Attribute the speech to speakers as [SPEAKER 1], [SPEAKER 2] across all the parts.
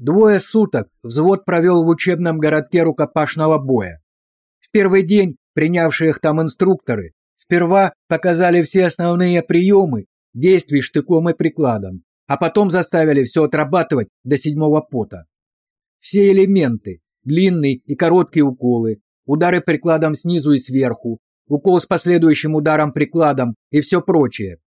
[SPEAKER 1] Двое суток взвод провел в учебном городке рукопашного боя. В первый день принявшие их там инструкторы сперва показали все основные приемы действий штыком и прикладом, а потом заставили все отрабатывать до седьмого пота. Все элементы, длинные и короткие уколы, удары прикладом снизу и сверху, укол с последующим ударом прикладом и все прочее.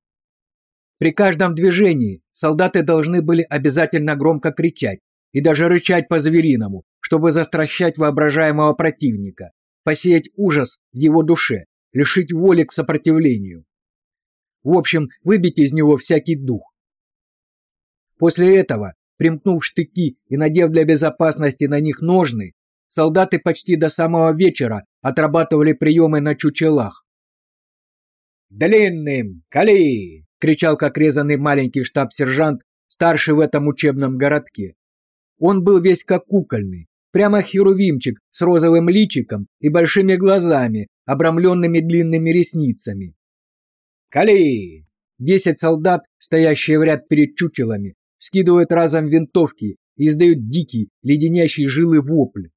[SPEAKER 1] При каждом движении солдаты должны были обязательно громко кричать и даже рычать по-звериному, чтобы застращать воображаемого противника, посеять ужас в его душе, лишить воли к сопротивлению. В общем, выбить из него всякий дух. После этого, примкнув штыки и надев для безопасности на них ножны, солдаты почти до самого вечера отрабатывали приемы на чучелах. «Длинным! Кали!» — кричал как резанный маленький штаб-сержант, старший в этом учебном городке. Он был весь как кукольный, прямо херувимчик с розовым личиком и большими глазами, обрамленными длинными ресницами. «Кали!» Десять солдат, стоящие в ряд перед чучелами, скидывают разом винтовки и издают дикий, леденящий жилы вопль.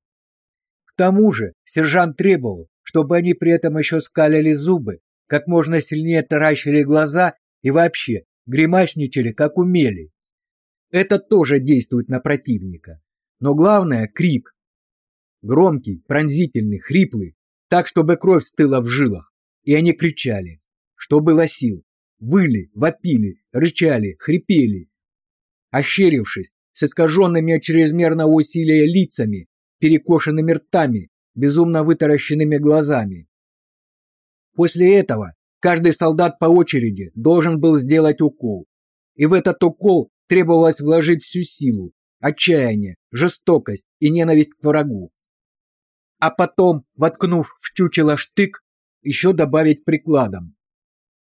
[SPEAKER 1] К тому же сержант требовал, чтобы они при этом еще скалили зубы, как можно сильнее таращили глаза и вообще гримасничали, как умели. Это тоже действует на противника. Но главное крик. Громкий, пронзительный, хриплый, так чтобы кровь стыла в жилах, и они кричали, что было сил, выли, вопили, рычали, хрипели, ощерившись, с искаженными от чрезмерного усилия лицами, перекошенными ртами, безумно вытаращенными глазами. После этого каждый солдат по очереди должен был сделать укол, и в этот укол требовалось вложить всю силу, отчаяние, жестокость и ненависть к врагу. А потом, воткнув в чучело штык, еще добавить прикладом.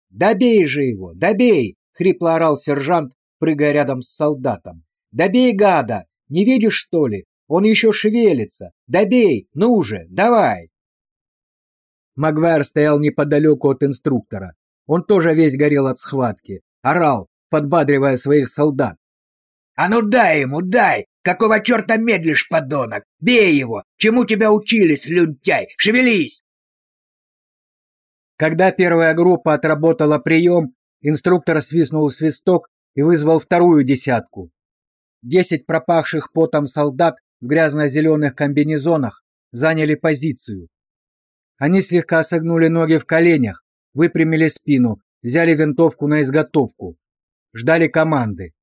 [SPEAKER 1] «Добей же его, добей!» — хрипло орал сержант, прыгая рядом с солдатом. «Добей, гада! Не видишь, что ли? Он еще шевелится! Добей! Ну же, давай!» Магвайр стоял неподалеку от инструктора. Он тоже весь горел от схватки. Орал, подбадривая своих солдат.
[SPEAKER 2] «А ну дай ему, дай! Какого черта медлишь, подонок? Бей его! Чему тебя учили, слюнтяй? Шевелись!»
[SPEAKER 1] Когда первая группа отработала прием, инструктор свистнул свисток и вызвал вторую десятку. Десять пропахших потом солдат в грязно-зеленых комбинезонах заняли позицию. Они слегка согнули ноги в коленях, выпрямили спину, взяли винтовку на изготовку ждали команды.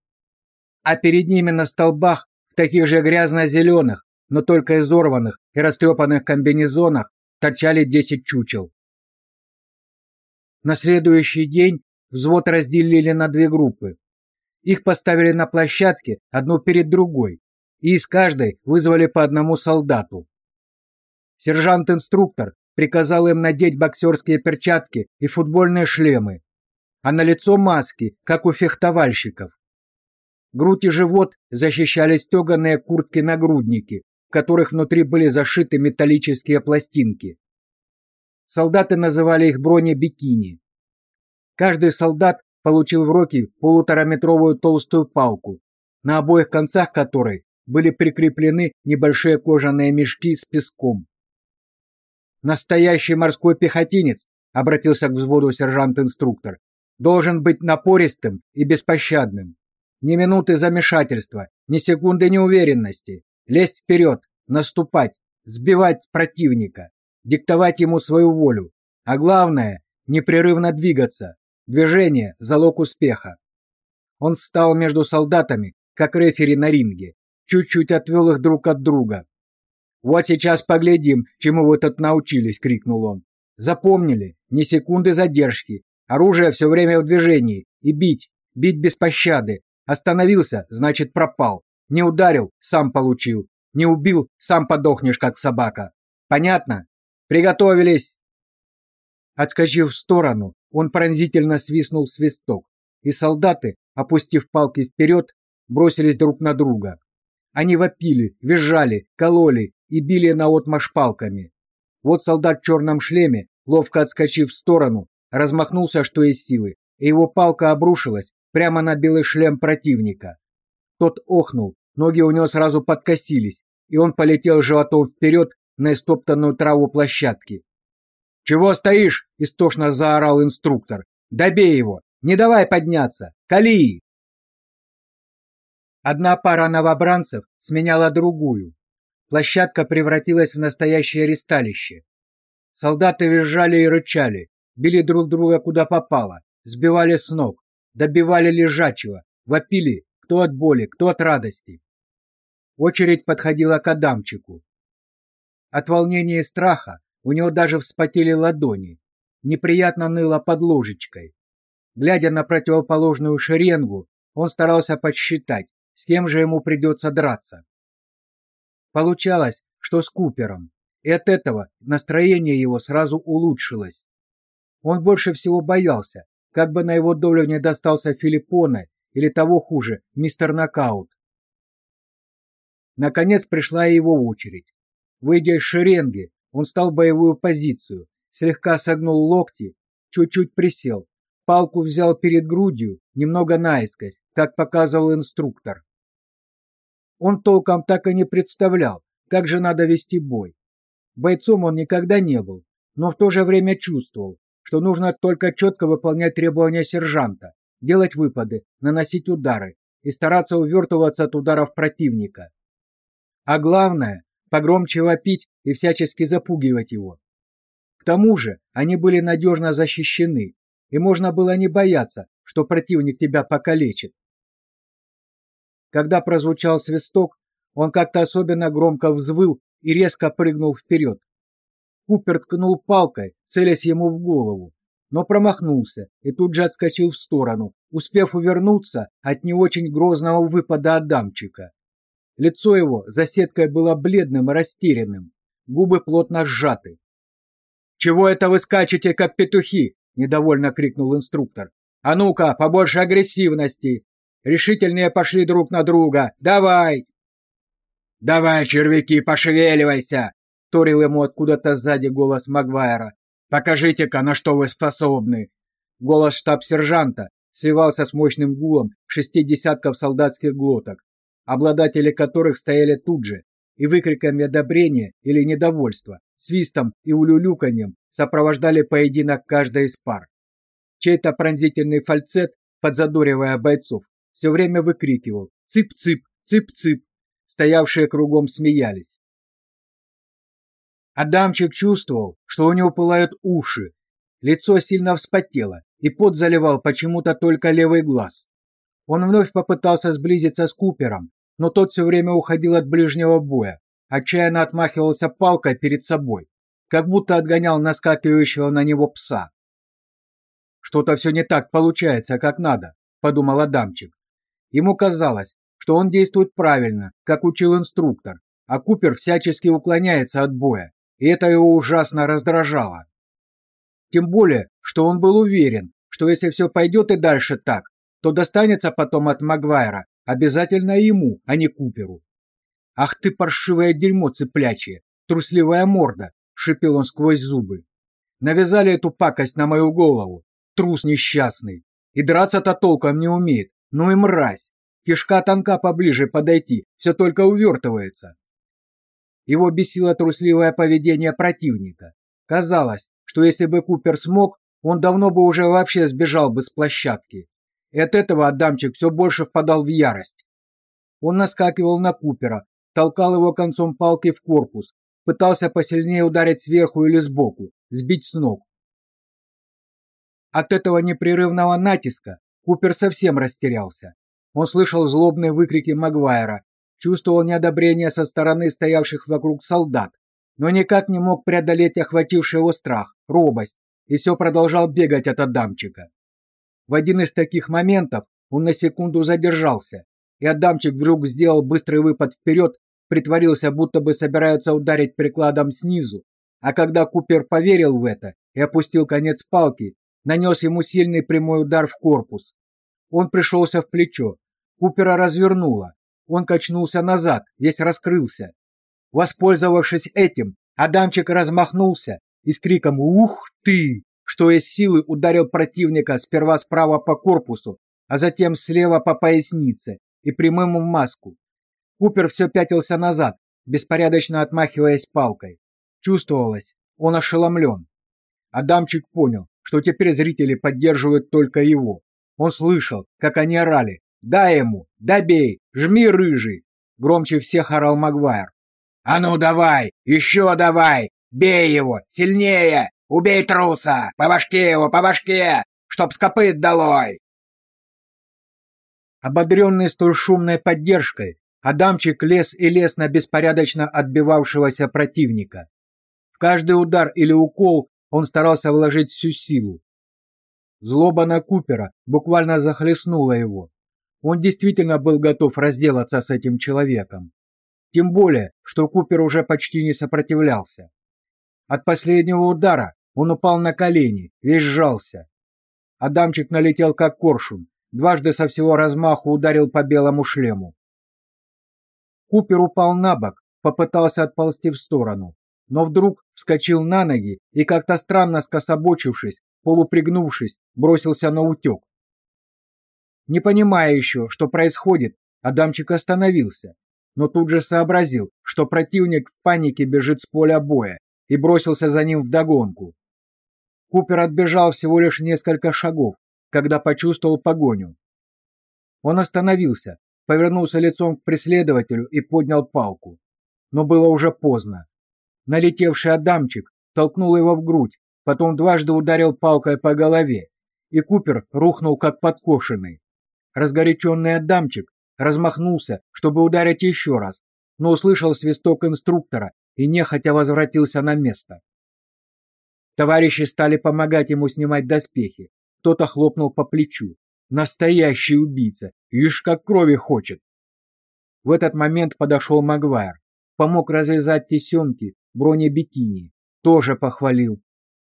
[SPEAKER 1] А перед ними на столбах в таких же грязно-зеленых, но только изорванных и растрепанных комбинезонах торчали десять чучел. На следующий день взвод разделили на две группы. Их поставили на площадке одну перед другой, и из каждой вызвали по одному солдату. Сержант-инструктор приказал им надеть боксерские перчатки и футбольные шлемы, а на лицо маски, как у фехтовальщиков. Грудь и живот защищали стеганые куртки-нагрудники, в которых внутри были зашиты металлические пластинки. Солдаты называли их бронебикини. Каждый солдат получил в руки полутораметровую толстую палку, на обоих концах которой были прикреплены небольшие кожаные мешки с песком. Настоящий морской пехотинец, обратился к взводу сержант-инструктор, должен быть напористым и беспощадным. Ни минуты замешательства, ни секунды неуверенности. Лезть вперед, наступать, сбивать противника, диктовать ему свою волю. А главное, непрерывно двигаться. Движение – залог успеха. Он встал между солдатами, как рефери на ринге, чуть-чуть отвел их друг от друга. «Вот сейчас поглядим, чему вы тут научились!» — крикнул он. «Запомнили? Ни секунды задержки, Оружие все время в движении. И бить. Бить без пощады. Остановился, значит пропал. Не ударил, сам получил. Не убил, сам подохнешь, как собака. Понятно? Приготовились!» Отскочив в сторону, он пронзительно свистнул свисток, и солдаты, опустив палки вперед, бросились друг на друга. Они вопили, визжали, кололи и били наотмашь палками. Вот солдат в черном шлеме, ловко отскочив в сторону, размахнулся что из силы, и его палка обрушилась прямо на белый шлем противника. Тот охнул, Ноги у него сразу подкосились, и он полетел животом вперед на истоптанную траву площадки. «Чего стоишь?» – истошно заорал инструктор. «Добей его! Не давай подняться! Кали!» Одна пара новобранцев сменяла другую. Площадка превратилась в настоящее ресталище. Солдаты визжали и рычали, били друг друга куда попало, сбивали с ног, добивали лежачего, вопили кто от боли, кто от радости. Очередь подходила к Адамчику. От волнения и страха у него даже вспотели ладони, неприятно ныло под ложечкой. Глядя на противоположную шеренгу, он старался подсчитать, с кем же ему придется драться. Получалось, что с Купером, и от этого настроение его сразу улучшилось. Он больше всего боялся, как бы на его долю не достался Филиппоне или того хуже, мистер Нокаут. Наконец пришла и его очередь. Выйдя из шеренги, он стал в боевую позицию, слегка согнул локти, чуть-чуть присел, палку взял перед грудью, немного наискось, как показывал инструктор. Он толком так и не представлял, как же надо вести бой. Бойцом он никогда не был, но в то же время чувствовал, что нужно только четко выполнять требования сержанта, делать выпады, наносить удары и стараться увертываться от ударов противника. А главное, погромче вопить и всячески запугивать его. К тому же, они были надежно защищены, и можно было не бояться, что противник тебя покалечит. Когда прозвучал свисток, он как-то особенно громко взвыл и резко прыгнул вперед. Купер ткнул палкой, целясь ему в голову, но промахнулся и тут же отскочил в сторону, успев увернуться от не очень грозного выпада Адамчика. Лицо его за сеткой было бледным и растерянным, губы плотно сжаты. «Чего это вы скачете, как петухи?» – недовольно крикнул инструктор. «А ну-ка, побольше агрессивности! Решительнее пошли друг на друга! Давай!» «Давай, червяки, пошевеливайся!» – торил ему откуда-то сзади голос Магуайра. Покажите-ка, на что вы способны. Голос штаб-сержанта сливался с мощным гулом шести десятков солдатских глоток, обладатели которых стояли тут же, и выкриками одобрения или недовольства, свистом и улюлюканьем сопровождали поединок каждой из пар. Чей-то пронзительный фальцет, подзадоривая бойцов, все время выкрикивал «Цып-цып! Цып-цып!». Стоявшие кругом смеялись. Адамчик чувствовал, что у него пылают уши. Лицо сильно вспотело, и пот заливал почему-то только левый глаз. Он вновь попытался сблизиться с Купером, но тот все время уходил от ближнего боя, отчаянно отмахивался палкой перед собой, как будто отгонял наскакивающего на него пса. Что-то все не так получается, как надо, подумал Адамчик. Ему казалось, что он действует правильно, как учил инструктор, а Купер всячески уклоняется от боя, и это его ужасно раздражало. Тем более, что он был уверен, что если все пойдет и дальше так, то достанется потом от Магуайра обязательно ему, а не Куперу. «Ах ты, паршивое дерьмо цыплячье, трусливая морда!» — шипел он сквозь зубы. «Навязали эту пакость на мою голову, трус несчастный, и драться-то толком не умеет, ну и мразь! Кишка тонка поближе подойти, все только увертывается. Его бесило трусливое поведение противника. Казалось, что если бы Купер смог, он давно бы уже вообще сбежал бы с площадки. И от этого Адамчик все больше впадал в ярость. Он наскакивал на Купера, толкал его концом палки в корпус, пытался посильнее ударить сверху или сбоку, сбить с ног. От этого непрерывного натиска Купер совсем растерялся. Он слышал злобные выкрики Магуайра чувствовал неодобрение со стороны стоявших вокруг солдат, но никак не мог преодолеть охвативший его страх, робость, и все продолжал бегать от Адамчика. В один из таких моментов он на секунду задержался, и Адамчик вдруг сделал быстрый выпад вперед, притворился, будто бы собирается ударить прикладом снизу, а когда Купер поверил в это и опустил конец палки, нанес ему сильный прямой удар в корпус. Он пришелся в плечо, Купера развернуло, он качнулся назад, весь раскрылся. Воспользовавшись этим, Адамчик размахнулся и с криком «Ух ты!» что из силы ударил противника сперва справа по корпусу, а затем слева по пояснице и прямым в маску. Купер все пятился назад, беспорядочно отмахиваясь палкой. Чувствовалось, он ошеломлен. Адамчик понял, что теперь зрители поддерживают только его. Он слышал, как они орали «Дай ему! Добей! Жми, рыжий!» Громче всех орал Магуайр. «А ну давай! Еще давай! Бей его! Сильнее! Убей труса! По башке его! По башке! Чтоб с копыт долой!» Ободренный столь шумной поддержкой, Адамчик лез и лез на беспорядочно отбивавшегося противника. В каждый удар или укол он старался вложить всю силу. Злоба на Купера буквально захлестнула его. Он действительно был готов разделаться с этим человеком. Тем более, что Купер уже почти не сопротивлялся. От последнего удара он упал на колени, весь сжался. Адамчик налетел как коршун, дважды со всего размаху ударил по белому шлему. Купер упал на бок, попытался отползти в сторону, но вдруг вскочил на ноги и как-то странно скособочившись, полупригнувшись, бросился на утек. Не понимая еще, что происходит, Адамчик остановился, но тут же сообразил, что противник в панике бежит с поля боя и бросился за ним вдогонку. Купер отбежал всего лишь несколько шагов, когда почувствовал погоню. Он остановился, повернулся лицом к преследователю и поднял палку. Но было уже поздно. Налетевший Адамчик толкнул его в грудь, потом дважды ударил палкой по голове, и Купер рухнул как подкошенный. Разгоряченный Адамчик размахнулся, чтобы ударить еще раз, но услышал свисток инструктора и нехотя возвратился на место. Товарищи стали помогать ему снимать доспехи. Кто-то хлопнул по плечу. Настоящий убийца, ишь как крови хочет. В этот момент подошел Магуайр, помог развязать тесемки бронебикини, тоже похвалил.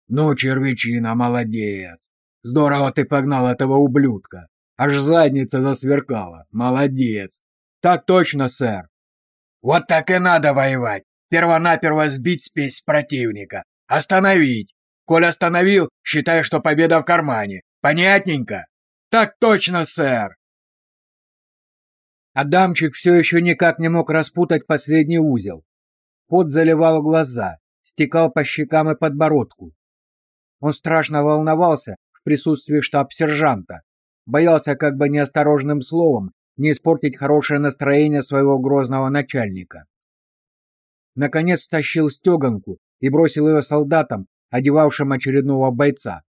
[SPEAKER 1] «Ну, червячина, молодец! Здорово ты погнал этого ублюдка! Аж задница засверкала! Молодец!» «Так точно, сэр!» «Вот так и надо воевать! Первонаперво сбить спесь противника! Остановить! Коль остановил, считай, что победа в кармане! Понятненько?» «Так точно, сэр!» Адамчик все еще никак не мог распутать последний узел. Пот заливал глаза, стекал по щекам и подбородку. Он страшно волновался в присутствии штаб-сержанта, боялся как бы неосторожным словом не испортить хорошее настроение своего грозного начальника. Наконец стащил стеганку и бросил ее солдатам, одевавшим очередного бойца.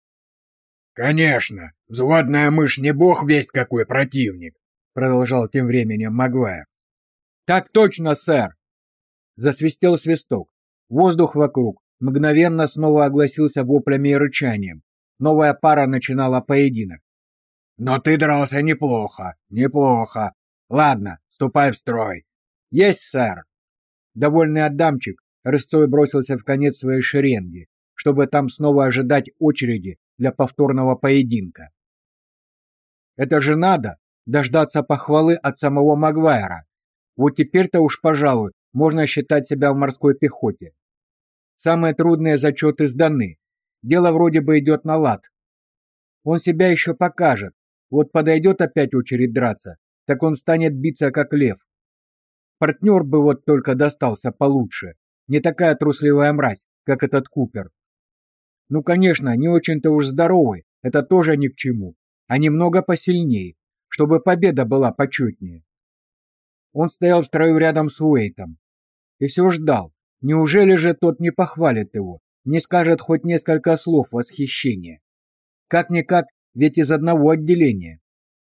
[SPEAKER 1] «Конечно, взводная мышь не бог весть какой противник», продолжал тем временем Магуайр. «Так точно, сэр!» Засвистел свисток. Воздух вокруг мгновенно снова огласился воплями и рычанием. Новая пара начинала поединок. «Но ты дрался неплохо, неплохо. Ладно, ступай в строй». «Есть, сэр!» Довольный Адамчик рысцой бросился в конец своей шеренги, чтобы там снова ожидать очереди для повторного поединка. Это же надо дождаться похвалы от самого Магуайра. Вот теперь-то уж, пожалуй, можно считать себя в морской пехоте. Самые трудные зачеты сданы. Дело вроде бы идет на лад. Он себя еще покажет. Вот подойдет опять очередь драться, так он станет биться как лев. Партнер бы вот только достался получше. Не такая трусливая мразь, как этот Купер. Ну, конечно, не очень-то уж здоровый, это тоже ни к чему, а немного посильнее, чтобы победа была почетнее. Он стоял в строю рядом с Уэйтом и все ждал. Неужели же тот не похвалит его, не скажет хоть несколько слов восхищения? Как-никак, ведь из одного отделения.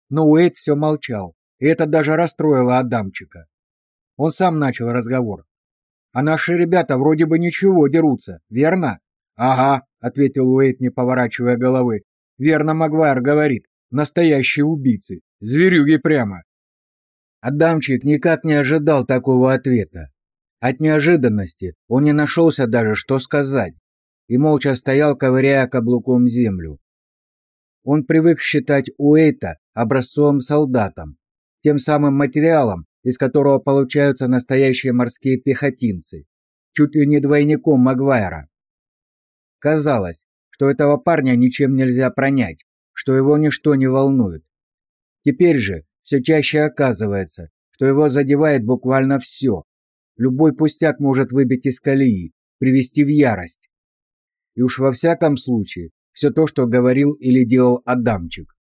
[SPEAKER 1] Но Уэйт все молчал, и это даже расстроило Адамчика. Он сам начал разговор. «А наши ребята вроде бы ничего дерутся, верно?» «Ага», — ответил Уэйт, не поворачивая головы. «Верно, Магуайр говорит. Настоящие убийцы. Зверюги прямо. Адамчик никак не ожидал такого ответа. От неожиданности он не нашелся даже, что сказать, и молча стоял, ковыряя каблуком землю. Он привык считать Уэйта образцовым солдатом, тем самым материалом, из которого получаются настоящие морские пехотинцы, чуть ли не двойником Магуайра. Казалось, что этого парня ничем нельзя пронять, что его ничто не волнует. Теперь же все чаще оказывается, что его задевает буквально все. Любой пустяк может выбить из колеи, привести в ярость. И уж во всяком случае, все то, что говорил или делал Адамчик.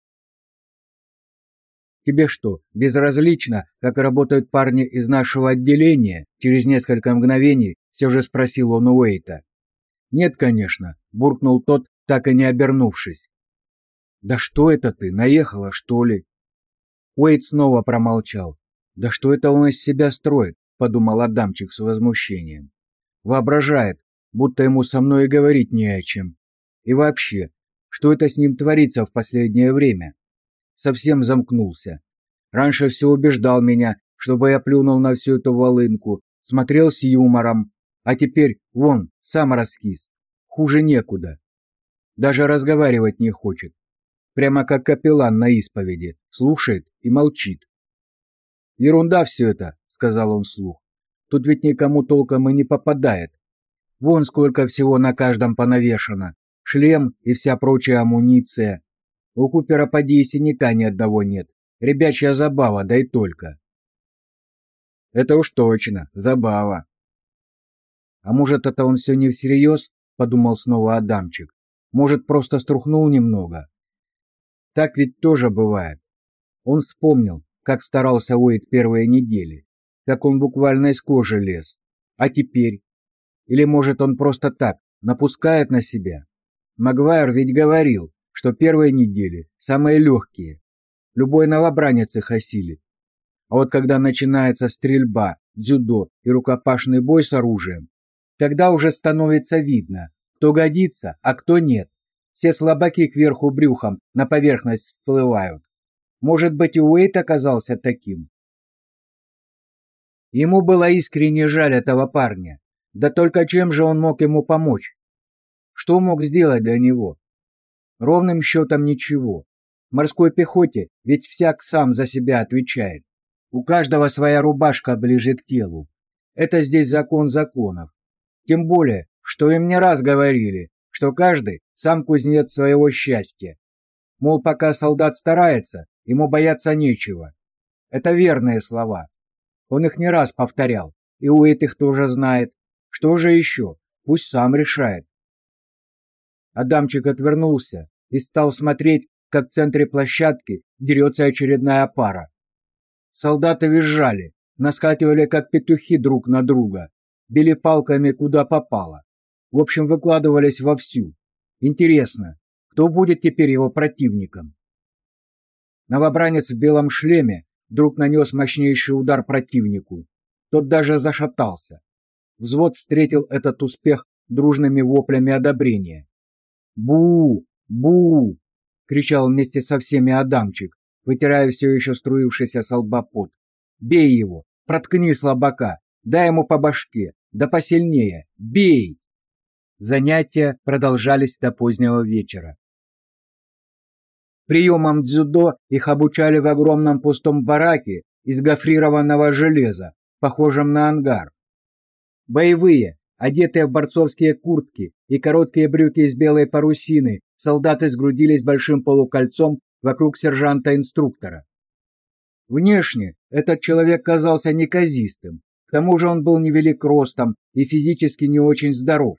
[SPEAKER 1] Тебе что, безразлично, как работают парни из нашего отделения? Через несколько мгновений все же спросил он Уэйта. Нет, конечно, буркнул тот, так и не обернувшись. Да что это ты, наехала, что ли? Уэйт снова промолчал. Да что это он из себя строит, подумал Адамчик с возмущением. Воображает, будто ему со мной и говорить не о чем. И вообще, что это с ним творится в последнее время? Совсем замкнулся. Раньше все убеждал меня, чтобы я плюнул на всю эту волынку, смотрел с юмором, а теперь вон, сам раскис. Хуже некуда. Даже разговаривать не хочет. Прямо как капеллан на исповеди, слушает и молчит. Ерунда все это, сказал он вслух. Тут ведь никому толком и не попадает. Вон сколько всего на каждом понавешено. Шлем и вся прочая амуниция. У Купера поди и синяка ни одного нет. Ребячья забава, да и только. Это уж точно, забава. А может, это он все не всерьез? подумал снова Адамчик. Может, просто струхнул немного. Так ведь тоже бывает. Он вспомнил, как старался Уэйд первые недели, как он буквально из кожи лез. А теперь? Или может он просто так напускает на себя? Магуайр ведь говорил, что первые недели самые легкие. Любой новобранец их осилит. А вот когда начинается стрельба, дзюдо и рукопашный бой с оружием, тогда уже становится видно, кто годится, а кто нет. Все слабаки кверху брюхом на поверхность всплывают. Может быть, и Уэйт оказался таким. Ему было искренне жаль этого парня. Да только чем же он мог ему помочь? Что мог сделать для него? Ровным счетом ничего. В морской пехоте ведь всяк сам за себя отвечает. У каждого своя рубашка ближе к телу. Это здесь закон законов. Тем более, что им не раз говорили, что каждый сам кузнец своего счастья. Мол, пока солдат старается, ему бояться нечего. Это верные слова. Он их не раз повторял, и Уэйт их тоже знает. Что же еще? Пусть сам решает. Адамчик отвернулся и стал смотреть, как в центре площадки дерется очередная пара. Солдаты визжали, наскакивали как петухи друг на друга, били палками куда попало. В общем, выкладывались вовсю. Интересно, кто будет теперь его противником? Новобранец в белом шлеме вдруг нанес мощнейший удар противнику. Тот даже зашатался. Взвод встретил этот успех дружными воплями одобрения. «Бу! Бу!» — кричал вместе со всеми Адамчик, вытирая все еще струившийся с лба пот. «Бей его! Проткни слабака! Дай ему по башке! Да посильнее! Бей!» Занятия продолжались до позднего вечера. Приемам дзюдо их обучали в огромном пустом бараке из гофрированного железа, похожем на ангар. Боевые, одетые в борцовские куртки и короткие брюки из белой парусины, солдаты сгрудились большим полукольцом вокруг сержанта-инструктора. Внешне этот человек казался неказистым, к тому же он был невелик ростом и физически не очень здоров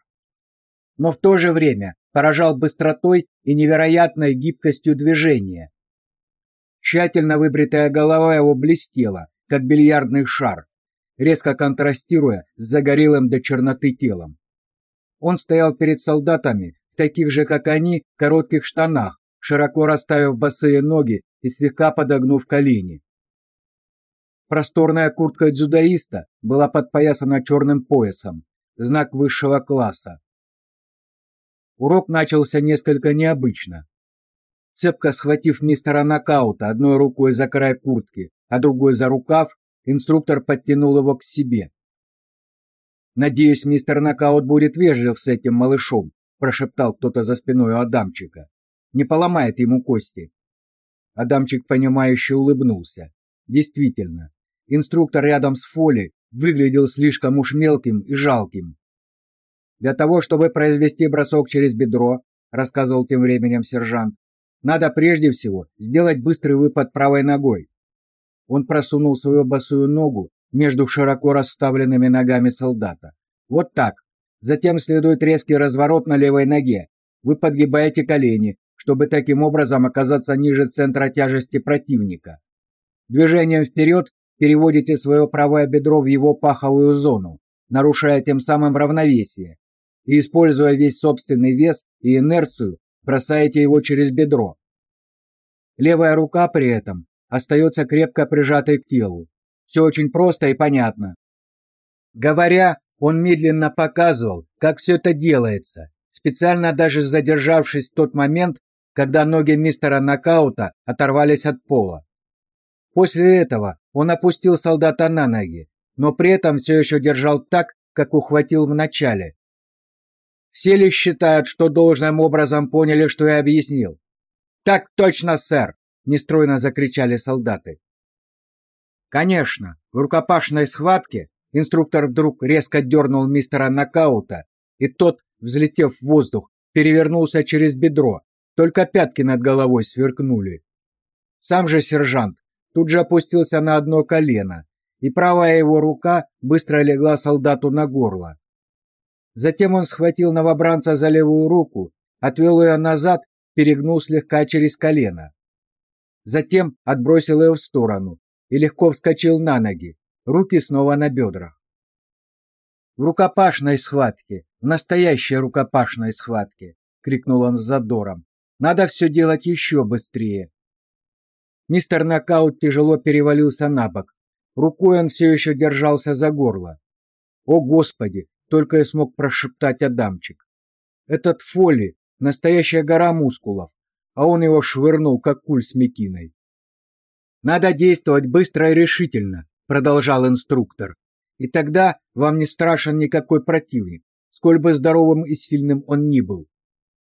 [SPEAKER 1] но в то же время поражал быстротой и невероятной гибкостью движения. Тщательно выбритая голова его блестела, как бильярдный шар, резко контрастируя с загорелым до черноты телом. Он стоял перед солдатами в таких же, как они, коротких штанах, широко расставив босые ноги и слегка подогнув колени. Просторная куртка дзюдоиста была подпоясана черным поясом, знак высшего класса. Урок начался несколько необычно. Цепко схватив мистера Нокаута одной рукой за край куртки, а другой за рукав, инструктор подтянул его к себе. «Надеюсь, мистер Нокаут будет вежлив с этим малышом», прошептал кто-то за спиной у Адамчика. «Не поломает ему кости». Адамчик, понимающе улыбнулся. Действительно, инструктор рядом с Фоли выглядел слишком уж мелким и жалким. Для того, чтобы произвести бросок через бедро, рассказывал тем временем сержант, надо прежде всего сделать быстрый выпад правой ногой. Он просунул свою босую ногу между широко расставленными ногами солдата. Вот так. Затем следует резкий разворот на левой ноге. Вы подгибаете колени, чтобы таким образом оказаться ниже центра тяжести противника. Движением вперед переводите свое правое бедро в его паховую зону, нарушая тем самым равновесие, и, используя весь собственный вес и инерцию, бросаете его через бедро. Левая рука при этом остается крепко прижатой к телу. Все очень просто и понятно. Говоря, он медленно показывал, как все это делается, специально даже задержавшись в тот момент, когда ноги мистера Нокаута оторвались от пола. После этого он опустил солдата на ноги, но при этом все еще держал так, как ухватил в начале. Все ли считают, что должным образом поняли, что я объяснил? Так точно, сэр, нестройно закричали солдаты. Конечно, в рукопашной схватке инструктор вдруг резко дернул мистера Нокаута, и тот, взлетев в воздух, перевернулся через бедро, только пятки над головой сверкнули. Сам же сержант тут же опустился на одно колено, и правая его рука быстро легла солдату на горло. Затем он схватил новобранца за левую руку, отвел ее назад, перегнул слегка через колено. Затем отбросил ее в сторону и легко вскочил на ноги, руки снова на бедрах. В рукопашной схватке, в настоящей рукопашной схватке, крикнул он с задором. Надо все делать еще быстрее. Мистер Нокаут тяжело перевалился на бок. Рукой он все еще держался за горло. О, господи, только и смог прошептать Адамчик. Этот Фоли настоящая гора мускулов, а он его швырнул как куль с мекиной. Надо действовать быстро и решительно, продолжал инструктор. И тогда вам не страшен никакой противник, сколь бы здоровым и сильным он ни был.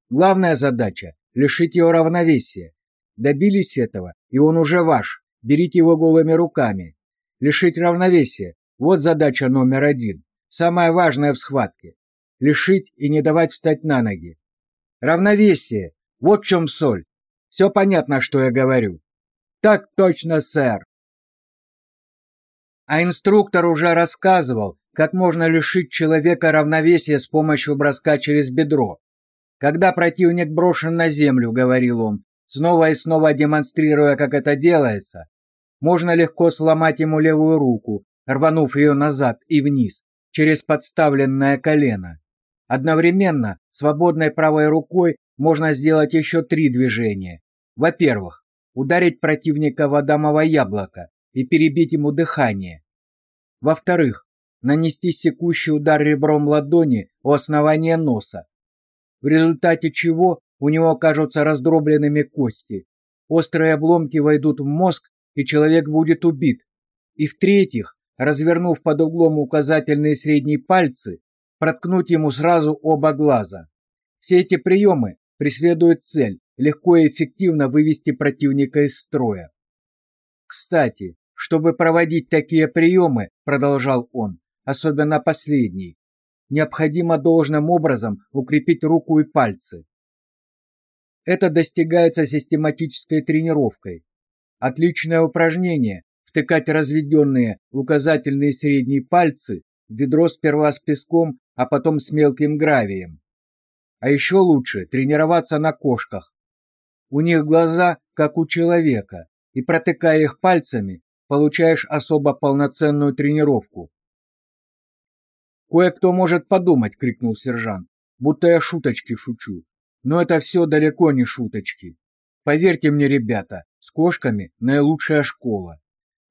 [SPEAKER 1] Главная задача лишить его равновесия. Добились этого, и он уже ваш. Берите его голыми руками. Лишить равновесия вот задача номер один, самая важная в схватке. Лишить и не давать встать на ноги. Равновесие вот в чем соль. Все понятно, что я говорю. Так точно, сэр. А инструктор уже рассказывал, как можно лишить человека равновесия с помощью броска через бедро. Когда противник брошен на землю, говорил он, снова и снова демонстрируя, как это делается, можно легко сломать ему левую руку, рванув ее назад и вниз, через подставленное колено. Одновременно свободной правой рукой можно сделать еще три движения. Во-первых, ударить противника в адамово яблоко и перебить ему дыхание. Во-вторых, нанести секущий удар ребром ладони у основания носа, в результате чего у него окажутся раздробленными кости. Острые обломки войдут в мозг, и человек будет убит. И в-третьих, развернув под углом указательные и средние пальцы, проткнуть ему сразу оба глаза. Все эти приемы преследуют цель легко и эффективно вывести противника из строя. Кстати, чтобы проводить такие приемы, продолжал он, особенно последний, необходимо должным образом укрепить руку и пальцы. Это достигается систематической тренировкой. Отличное упражнение втыкать разведенные указательные средние пальцы в ведро сперва с песком, а потом с мелким гравием. А еще лучше тренироваться на кошках. У них глаза как у человека, и протыкая их пальцами, получаешь особо полноценную тренировку. Кое-кто может подумать, крикнул сержант, будто я шуточки шучу. Но это все далеко не шуточки. Поверьте мне, ребята, с кошками наилучшая школа.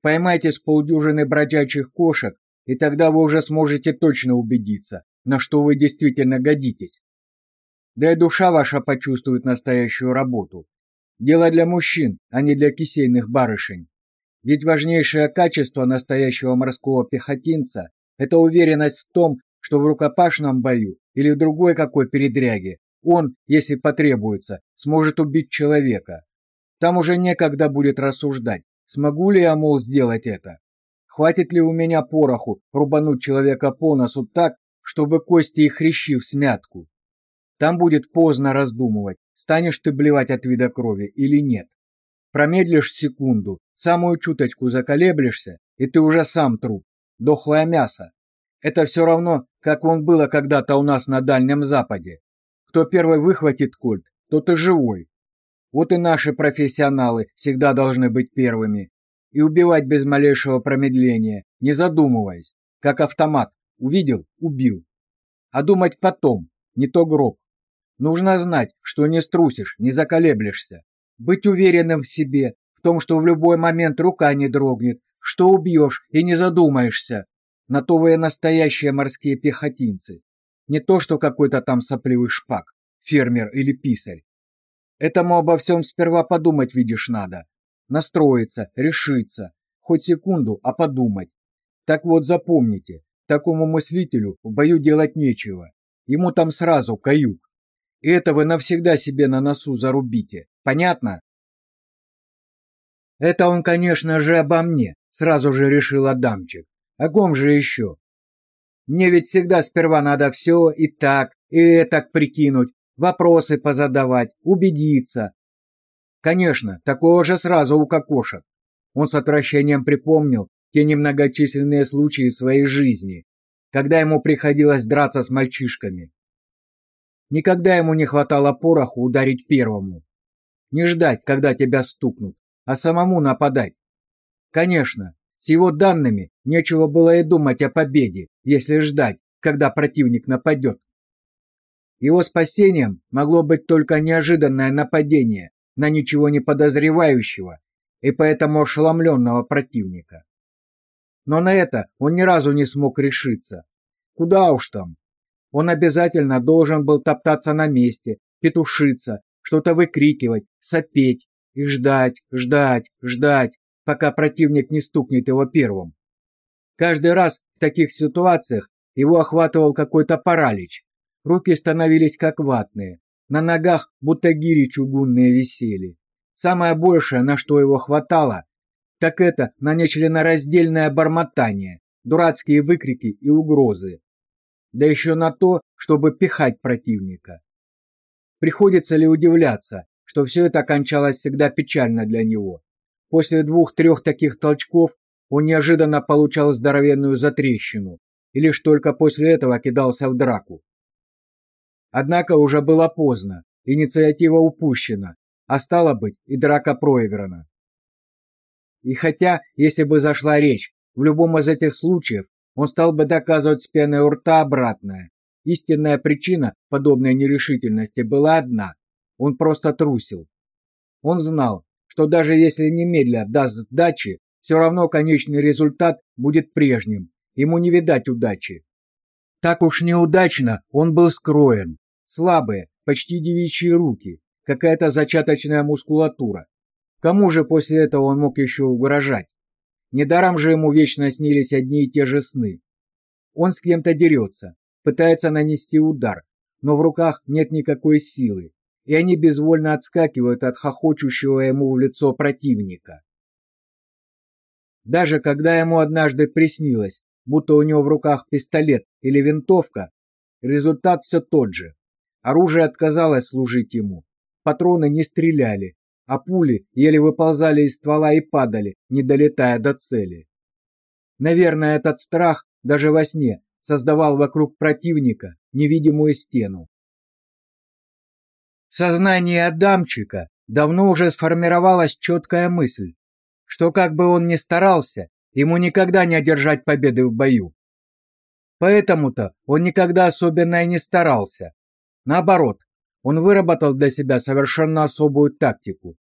[SPEAKER 1] Поймайте с полдюжины бродячих кошек, и тогда вы уже сможете точно убедиться, на что вы действительно годитесь. Да и душа ваша почувствует настоящую работу. Дело для мужчин, а не для кисейных барышень. Ведь важнейшее качество настоящего морского пехотинца это уверенность в том, что в рукопашном бою или в другой какой передряге он, если потребуется, сможет убить человека. Там уже некогда будет рассуждать, смогу ли я, мол, сделать это. Хватит ли у меня пороху рубануть человека по носу так, чтобы кости и хрящи в смятку? Там будет поздно раздумывать, станешь ты блевать от вида крови или нет. Промедлишь секунду, самую чуточку заколеблешься, и ты уже сам труп, дохлое мясо. Это все равно, как он было когда-то у нас на Дальнем Западе. Кто первый выхватит кольт, тот и живой. Вот и наши профессионалы всегда должны быть первыми и убивать без малейшего промедления, не задумываясь, как автомат. Увидел убил. А думать потом, не то гроб. Нужно знать, что не струсишь, не заколеблешься. Быть уверенным в себе, в том, что в любой момент рука не дрогнет, что убьешь и не задумаешься. На то вы и настоящие морские пехотинцы. Не то, что какой-то там сопливый шпак, фермер или писарь. Этому обо всем сперва подумать, видишь, надо. Настроиться, решиться. Хоть секунду, а подумать. Так вот запомните, такому мыслителю в бою делать нечего. Ему там сразу каюк. Это вы навсегда себе на носу зарубите. Понятно? Это он, конечно же, обо мне, сразу же решил Адамчик. О ком же еще? Мне ведь всегда сперва надо все и так, и так прикинуть, вопросы позадавать, убедиться. Конечно, такого же сразу у кокошек. Он с отвращением припомнил те немногочисленные случаи своей жизни, когда ему приходилось драться с мальчишками. Никогда ему не хватало пороху ударить первому. Не ждать, когда тебя стукнут, а самому нападать. Конечно, с его данными нечего было и думать о победе, если ждать, когда противник нападет. Его спасением могло быть только неожиданное нападение на ничего не подозревающего и поэтому ошеломленного противника. Но на это он ни разу не смог решиться. Куда уж там. Он обязательно должен был топтаться на месте, петушиться, что-то выкрикивать, сопеть и ждать, ждать, ждать, пока противник не стукнет его первым. Каждый раз в таких ситуациях его охватывал какой-то паралич. Руки становились как ватные, на ногах будто гири чугунные висели. Самое большее, на что его хватало, так это на нечленораздельное бормотание, дурацкие выкрики и угрозы. Да еще на то, чтобы пихать противника. Приходится ли удивляться, что все это кончалось всегда печально для него? После двух-трех таких толчков он неожиданно получал здоровенную затрещину и лишь только после этого кидался в драку. Однако уже было поздно, инициатива упущена, а стало быть, и драка проиграна. И хотя, если бы зашла речь, в любом из этих случаев он стал бы доказывать с пеной у рта обратное. Истинная причина подобной нерешительности была одна – он просто трусил. Он знал, что даже если немедля даст сдачи, все равно конечный результат будет прежним. Ему не видать удачи. Так уж неудачно он был скроен. Слабые, почти девичьи руки, какая-то зачаточная мускулатура. Кому же после этого он мог еще угрожать? Недаром же ему вечно снились одни и те же сны. Он с кем-то дерется, пытается нанести удар, но в руках нет никакой силы и они безвольно отскакивают от хохочущего ему в лицо противника. Даже когда ему однажды приснилось, будто у него в руках пистолет или винтовка, результат все тот же. Оружие отказалось служить ему. Патроны не стреляли, а пули еле выползали из ствола и падали, не долетая до цели. Наверное, этот страх даже во сне создавал вокруг противника невидимую стену. В сознании Адамчика давно уже сформировалась четкая мысль, что как бы он ни старался, ему никогда не одержать победы в бою. Поэтому-то он никогда особенно и не старался. Наоборот, он выработал для себя совершенно особую тактику.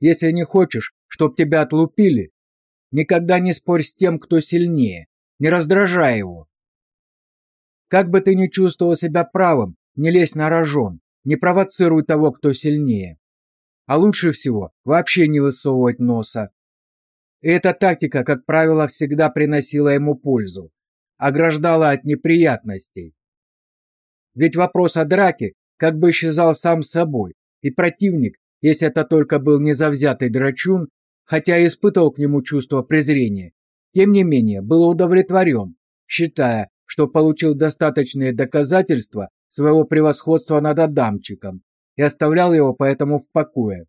[SPEAKER 1] Если не хочешь, чтоб тебя отлупили, никогда не спорь с тем, кто сильнее, не раздражай его. Как бы ты ни чувствовал себя правым, не лезь на рожон, не провоцируй того, кто сильнее. А лучше всего вообще не высовывать носа. И эта тактика, как правило, всегда приносила ему пользу, ограждала от неприятностей. Ведь вопрос о драке как бы исчезал сам собой, и противник, если это только был незавзятый драчун, хотя и испытывал к нему чувство презрения, тем не менее был удовлетворен, считая, что получил достаточные доказательства своего превосходства над Адамчиком и оставлял его поэтому в покое.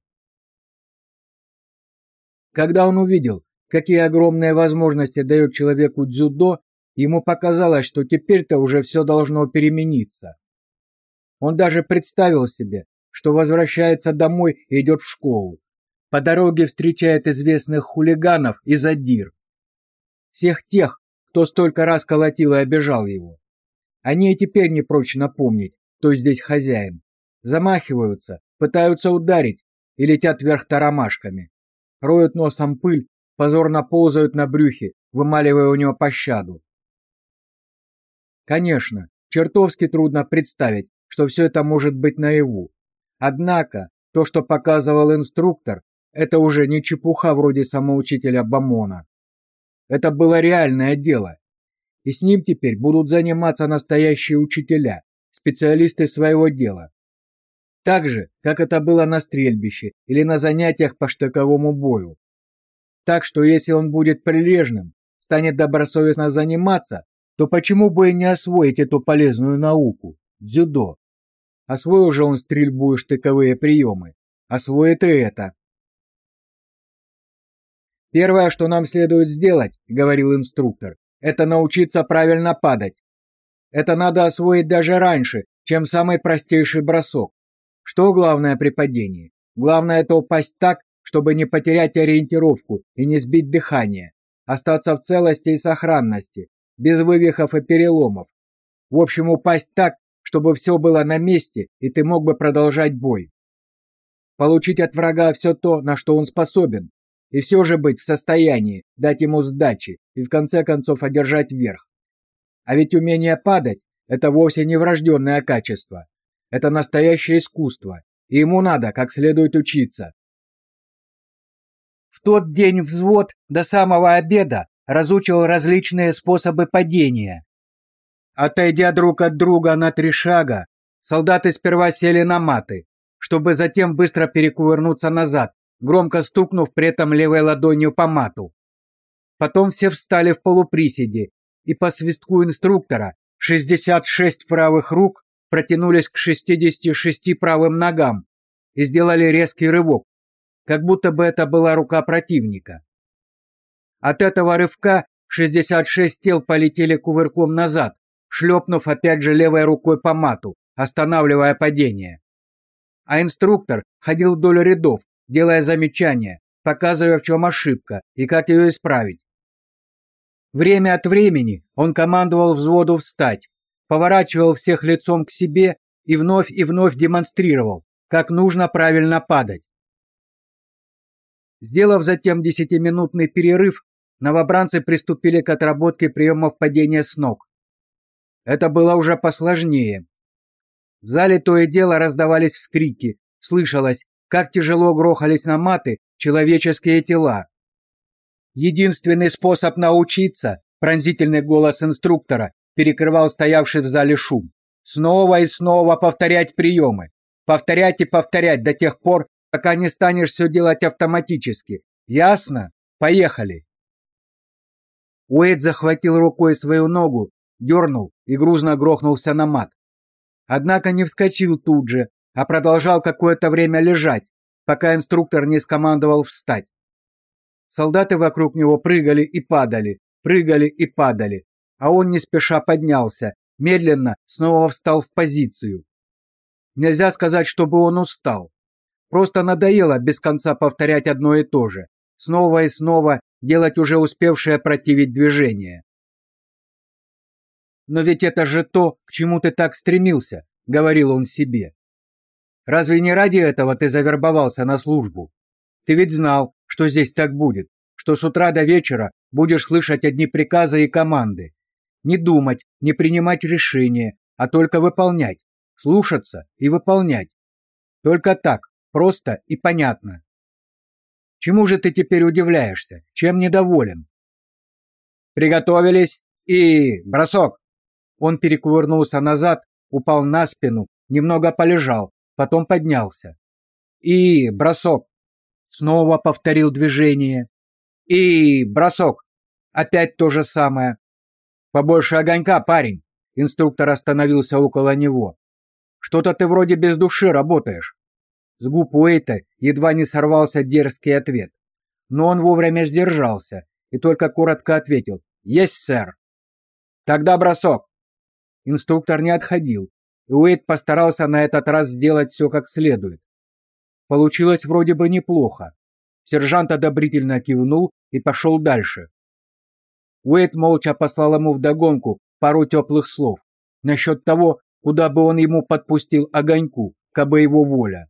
[SPEAKER 1] Когда он увидел, какие огромные возможности дает человеку дзюдо, ему показалось, что теперь-то уже все должно перемениться. Он даже представил себе, что возвращается домой и идет в школу. По дороге встречает известных хулиганов и задир. Всех тех, кто столько раз колотил и обижал его. Они и теперь не прочь напомнить, кто здесь хозяин. Замахиваются, пытаются ударить и летят вверх тарамашками. Роют носом пыль, позорно ползают на брюхе, вымаливая у него пощаду. Конечно, чертовски трудно представить, что все это может быть наяву. Однако, то, что показывал инструктор, это уже не чепуха вроде самоучителя Бамона. Это было реальное дело. И с ним теперь будут заниматься настоящие учителя, специалисты своего дела. Так же, как это было на стрельбище или на занятиях по штыковому бою. Так что если он будет прилежным, станет добросовестно заниматься, то почему бы и не освоить эту полезную науку дзюдо? Освоил же он стрельбу и штыковые приемы. Освоит и это. Первое, что нам следует сделать, говорил инструктор, это научиться правильно падать. Это надо освоить даже раньше, чем самый простейший бросок. Что главное при падении? Главное это упасть так, чтобы не потерять ориентировку и не сбить дыхание, остаться в целости и сохранности, без вывихов и переломов. В общем, упасть так, чтобы все было на месте, и ты мог бы продолжать бой. Получить от врага все то, на что он способен, и все же быть в состоянии дать ему сдачи и в конце концов одержать верх. А ведь умение падать это вовсе не врожденное качество. Это настоящее искусство, и ему надо как следует учиться. В тот день взвод до самого обеда разучивал различные способы падения. Отойдя друг от друга на три шага, солдаты сперва сели на маты, чтобы затем быстро перекувырнуться назад, громко стукнув при этом левой ладонью по мату. Потом все встали в полуприседе и по свистку инструктора 66 правых рук протянулись к 66 правым ногам и сделали резкий рывок, как будто бы это была рука противника. От этого рывка 66 тел полетели кувырком назад, шлепнув опять же левой рукой по мату, останавливая падение. А инструктор ходил вдоль рядов, делая замечания, показывая, в чем ошибка и как ее исправить. Время от времени он командовал взводу встать, поворачивал всех лицом к себе и вновь и вновь демонстрировал, как нужно правильно падать. Сделав затем десятиминутный перерыв, новобранцы приступили к отработке приемов падения с ног. Это было уже посложнее. В зале то и дело раздавались вскрики, слышалось, как тяжело грохались на маты человеческие тела. Единственный способ научиться, пронзительный голос инструктора перекрывал стоявший в зале шум. Снова и снова повторять приемы. Повторять и повторять до тех пор, пока не станешь все делать автоматически. Ясно? Поехали. Уэйд захватил рукой свою ногу, дернул и грузно грохнулся на мат. Однако не вскочил тут же, а продолжал какое-то время лежать, пока инструктор не скомандовал встать. Солдаты вокруг него прыгали и падали, прыгали и падали, а он не спеша поднялся, медленно снова встал в позицию. Нельзя сказать, чтобы он устал. Просто надоело без конца повторять одно и то же, снова и снова делать уже успевшее противить движение. Но ведь это же то, к чему ты так стремился, говорил он себе. Разве не ради этого ты завербовался на службу? Ты ведь знал, что здесь так будет, что с утра до вечера будешь слышать одни приказы и команды. Не думать, не принимать решения, а только выполнять, слушаться и выполнять. Только так, просто и понятно. Чему же ты теперь удивляешься? Чем недоволен? Приготовились и бросок. Он перекувырнулся назад, упал на спину, немного полежал, потом поднялся. И бросок. Снова повторил движение. И бросок. Опять то же самое. Побольше огонька, парень. Инструктор остановился около него. Что-то ты вроде без души работаешь. С губ Уэйта едва не сорвался дерзкий ответ. но он вовремя сдержался и только коротко ответил «Есть, сэр». «Тогда бросок!» Инструктор не отходил, и Уэйд постарался на этот раз сделать все как следует. Получилось вроде бы неплохо. Сержант одобрительно кивнул и пошел дальше. Уэйд молча послал ему вдогонку пару теплых слов насчет того, куда бы он ему подпустил огоньку, кабы его воля.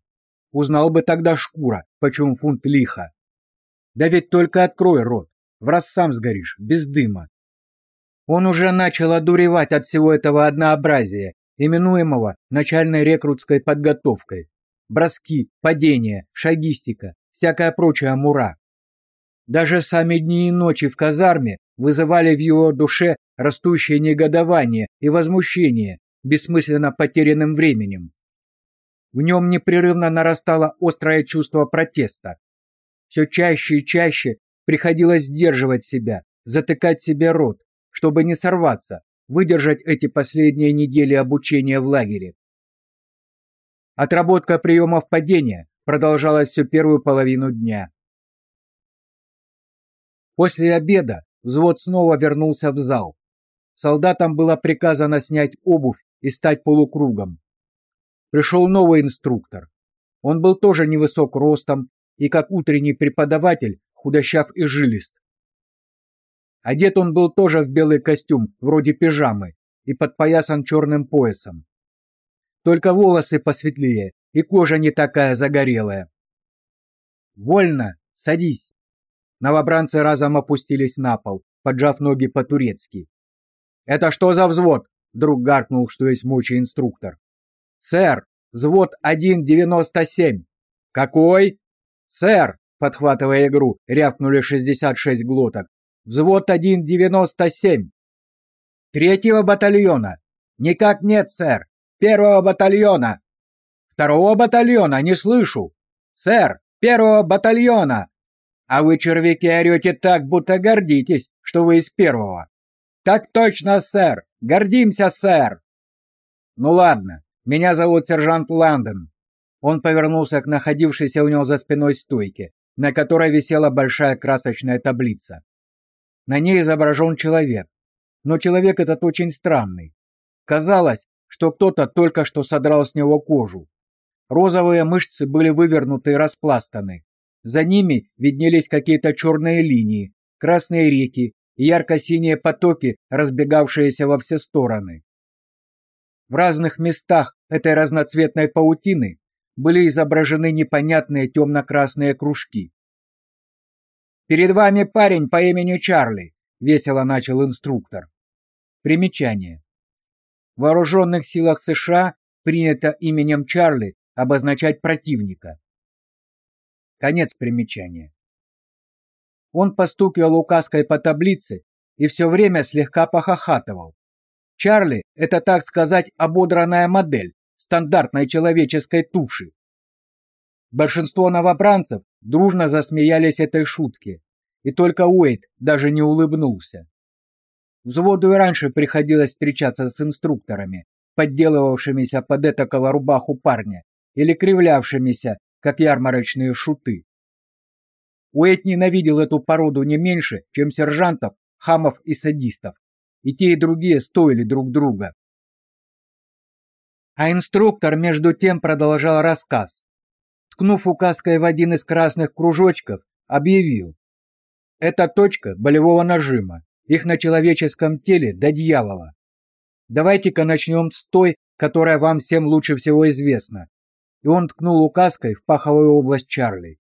[SPEAKER 1] Узнал бы тогда шкура, почем фунт лиха. Да ведь только открой рот, в раз сам сгоришь, без дыма. Он уже начал одуревать от всего этого однообразия, именуемого начальной рекрутской подготовкой. Броски, падения, шагистика, всякая прочая мура. Даже сами дни и ночи в казарме вызывали в его душе растущее негодование и возмущение бессмысленно потерянным временем. В нем непрерывно нарастало острое чувство протеста. Все чаще и чаще приходилось сдерживать себя, затыкать себе рот, чтобы не сорваться, выдержать эти последние недели обучения в лагере. Отработка приемов падения продолжалась всю первую половину дня. После обеда взвод снова вернулся в зал. Солдатам было приказано снять обувь и стать полукругом. Пришел новый инструктор. Он был тоже невысок ростом и, как утренний преподаватель, худощав и жилист. Одет он был тоже в белый костюм, вроде пижамы, и подпоясан черным поясом. Только волосы посветлее, и кожа не такая загорелая. «Вольно! Садись!» Новобранцы разом опустились на пол, поджав ноги по-турецки. «Это что за взвод?» — вдруг гаркнул, что есть мочи инструктор. «Сэр, взвод 1.97». «Какой?» «Сэр!» — подхватывая игру, рявкнули 66 глоток. Взвод 1.97. Третьего батальона. Никак нет, сэр. Первого батальона. Второго батальона не слышу. Сэр, первого батальона. А вы, червяки, орете так, будто гордитесь, что вы из первого. Так точно, сэр. Гордимся, сэр. Ну ладно. Меня зовут сержант Ландон. Он повернулся к находившейся у него за спиной стойке, на которой висела большая красочная таблица. На ней изображен человек. Но человек этот очень странный. Казалось, что кто-то только что содрал с него кожу. Розовые мышцы были вывернуты и распластаны. За ними виднелись какие-то черные линии, красные реки и ярко-синие потоки, разбегавшиеся во все стороны. В разных местах этой разноцветной паутины были изображены непонятные темно-красные кружки. Перед вами парень по имени Чарли, весело начал инструктор. Примечание. В вооруженных силах США принято именем Чарли обозначать противника. Конец примечания. Он постукивал указкой по таблице и все время слегка похохатывал. Чарли это, так сказать, ободранная модель стандартной человеческой туши. Большинство новобранцев дружно засмеялись этой шутке, и только Уэйт даже не улыбнулся. Взводу и раньше приходилось встречаться с инструкторами, подделывавшимися под этакого рубаху парня или кривлявшимися, как ярмарочные шуты. Уэйт ненавидел эту породу не меньше, чем сержантов, хамов и садистов. И те, и другие стоили друг друга. А инструктор между тем продолжал рассказ ткнув указкой в один из красных кружочков, объявил. Это точка болевого нажима. Их на человеческом теле до дьявола. Давайте-ка начнем с той, которая вам всем лучше всего известна. И он ткнул указкой в паховую область Чарли.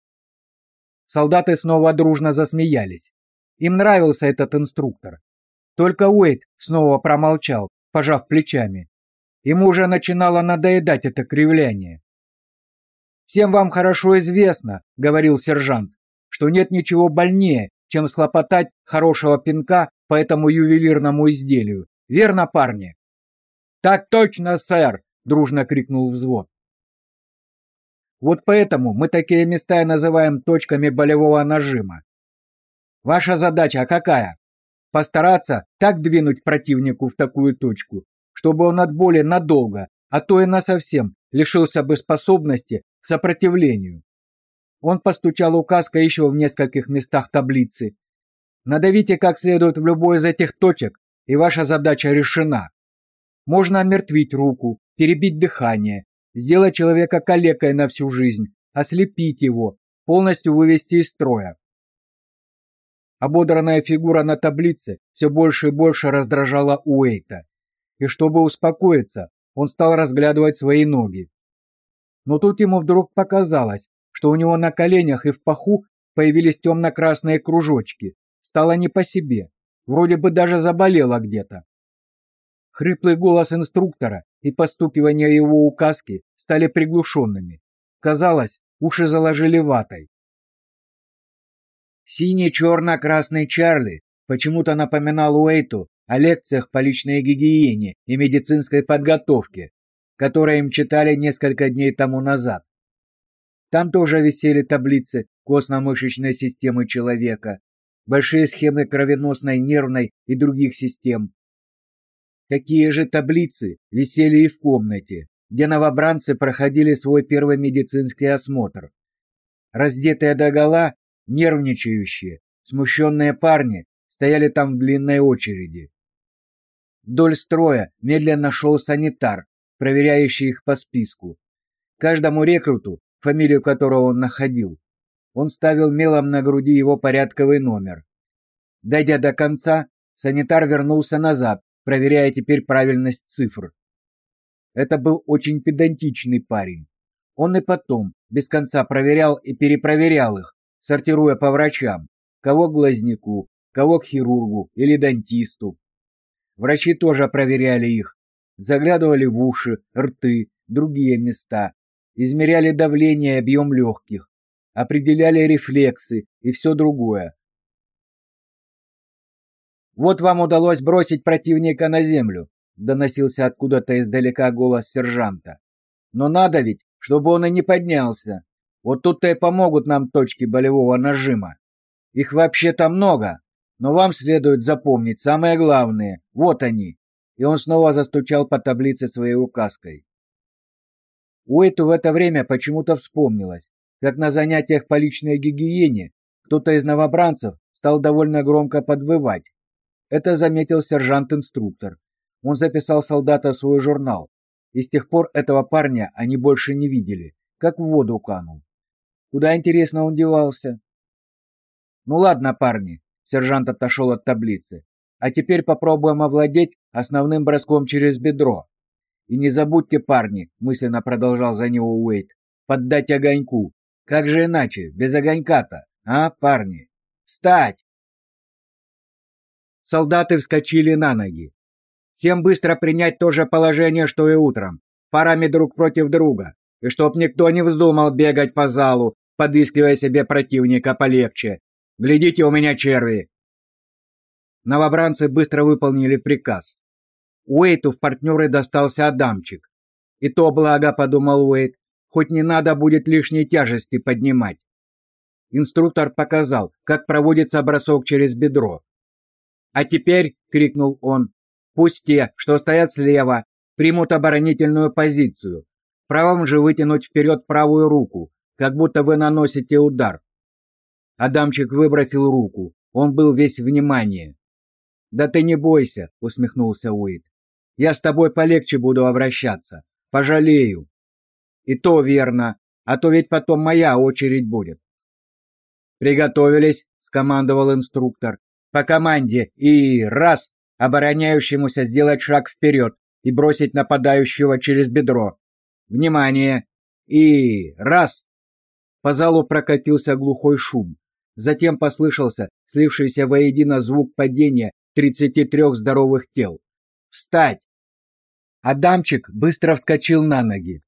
[SPEAKER 1] Солдаты снова дружно засмеялись. Им нравился этот инструктор. Только Уэйт снова промолчал, пожав плечами. Ему уже начинало надоедать это кривляние. Всем вам хорошо известно, говорил сержант, что нет ничего больнее, чем схлопотать хорошего пинка по этому ювелирному изделию. Верно, парни? Так точно, сэр, дружно крикнул взвод. Вот поэтому мы такие места и называем точками болевого нажима. Ваша задача какая? Постараться так двинуть противнику в такую точку, чтобы он от боли надолго, а то и насовсем лишился бы способности к сопротивлению. Он постучал указкой еще в нескольких местах таблицы. Надавите как следует в любой из этих точек, и ваша задача решена. Можно омертвить руку, перебить дыхание, сделать человека калекой на всю жизнь, ослепить его, полностью вывести из строя. Ободранная фигура на таблице все больше и больше раздражала Уэйта. И чтобы успокоиться, он стал разглядывать свои ноги. Но тут ему вдруг показалось, что у него на коленях и в паху появились темно-красные кружочки. Стало не по себе. Вроде бы даже заболело где-то. Хриплый голос инструктора и постукивание его указки стали приглушенными. Казалось, уши заложили ватой. Синий-черно-красный Чарли почему-то напоминал Уэйту о лекциях по личной гигиене и медицинской подготовке, которые им читали несколько дней тому назад. Там тоже висели таблицы костно-мышечной системы человека, большие схемы кровеносной, нервной и других систем. Такие же таблицы висели и в комнате, где новобранцы проходили свой первый медицинский осмотр. Раздетые догола Нервничающие, смущенные парни стояли там в длинной очереди. Вдоль строя медленно шел санитар, проверяющий их по списку. Каждому рекруту, фамилию которого он находил, он ставил мелом на груди его порядковый номер. Дойдя до конца, санитар вернулся назад, проверяя теперь правильность цифр. Это был очень педантичный парень. Он и потом без конца проверял и перепроверял их, сортируя по врачам, кого к глазнику, кого к хирургу или дантисту. Врачи тоже проверяли их, заглядывали в уши, рты, другие места, измеряли давление и объем легких, определяли рефлексы и все другое. Вот вам удалось бросить противника на землю, доносился откуда-то издалека голос сержанта. Но надо ведь, чтобы он и не поднялся. Вот тут-то и помогут нам точки болевого нажима. Их вообще-то много, но вам следует запомнить самые главные. Вот они. И он снова застучал по таблице своей указкой. Уэйту в это время почему-то вспомнилось, как на занятиях по личной гигиене кто-то из новобранцев стал довольно громко подвывать. Это заметил сержант-инструктор. Он записал солдата в свой журнал. И с тех пор этого парня они больше не видели, как в воду канул. Куда, интересно, он девался? Ну ладно, парни, сержант отошел от таблицы. А теперь попробуем овладеть основным броском через бедро. И не забудьте, парни, мысленно продолжал за него Уэйт, поддать огоньку. Как же иначе, без огонька-то, а, парни? Встать! Солдаты вскочили на ноги. Всем быстро принять то же положение, что и утром, парами друг против друга, и чтоб никто не вздумал бегать по залу, подыскивая себе противника полегче. Глядите у меня, черви. Новобранцы быстро выполнили приказ. Уэйту в партнеры достался Адамчик. И то благо, подумал Уэйт, хоть не надо будет лишней тяжести поднимать. Инструктор показал, как проводится бросок через бедро. «А теперь», — крикнул он, — «пусть те, что стоят слева, примут оборонительную позицию, правым же вытянуть вперед правую руку, как будто вы наносите удар. Адамчик выбросил руку. Он был весь внимание. Да ты не бойся, усмехнулся Уит. Я с тобой полегче буду обращаться. Пожалею. И то верно, а то ведь потом моя очередь будет. Приготовились, скомандовал инструктор. По команде и раз обороняющемуся сделать шаг вперед и бросить нападающего через бедро. Внимание! И раз! По залу прокатился глухой шум. Затем послышался слившийся воедино звук падения 33 здоровых тел. Встать! Адамчик быстро вскочил на ноги.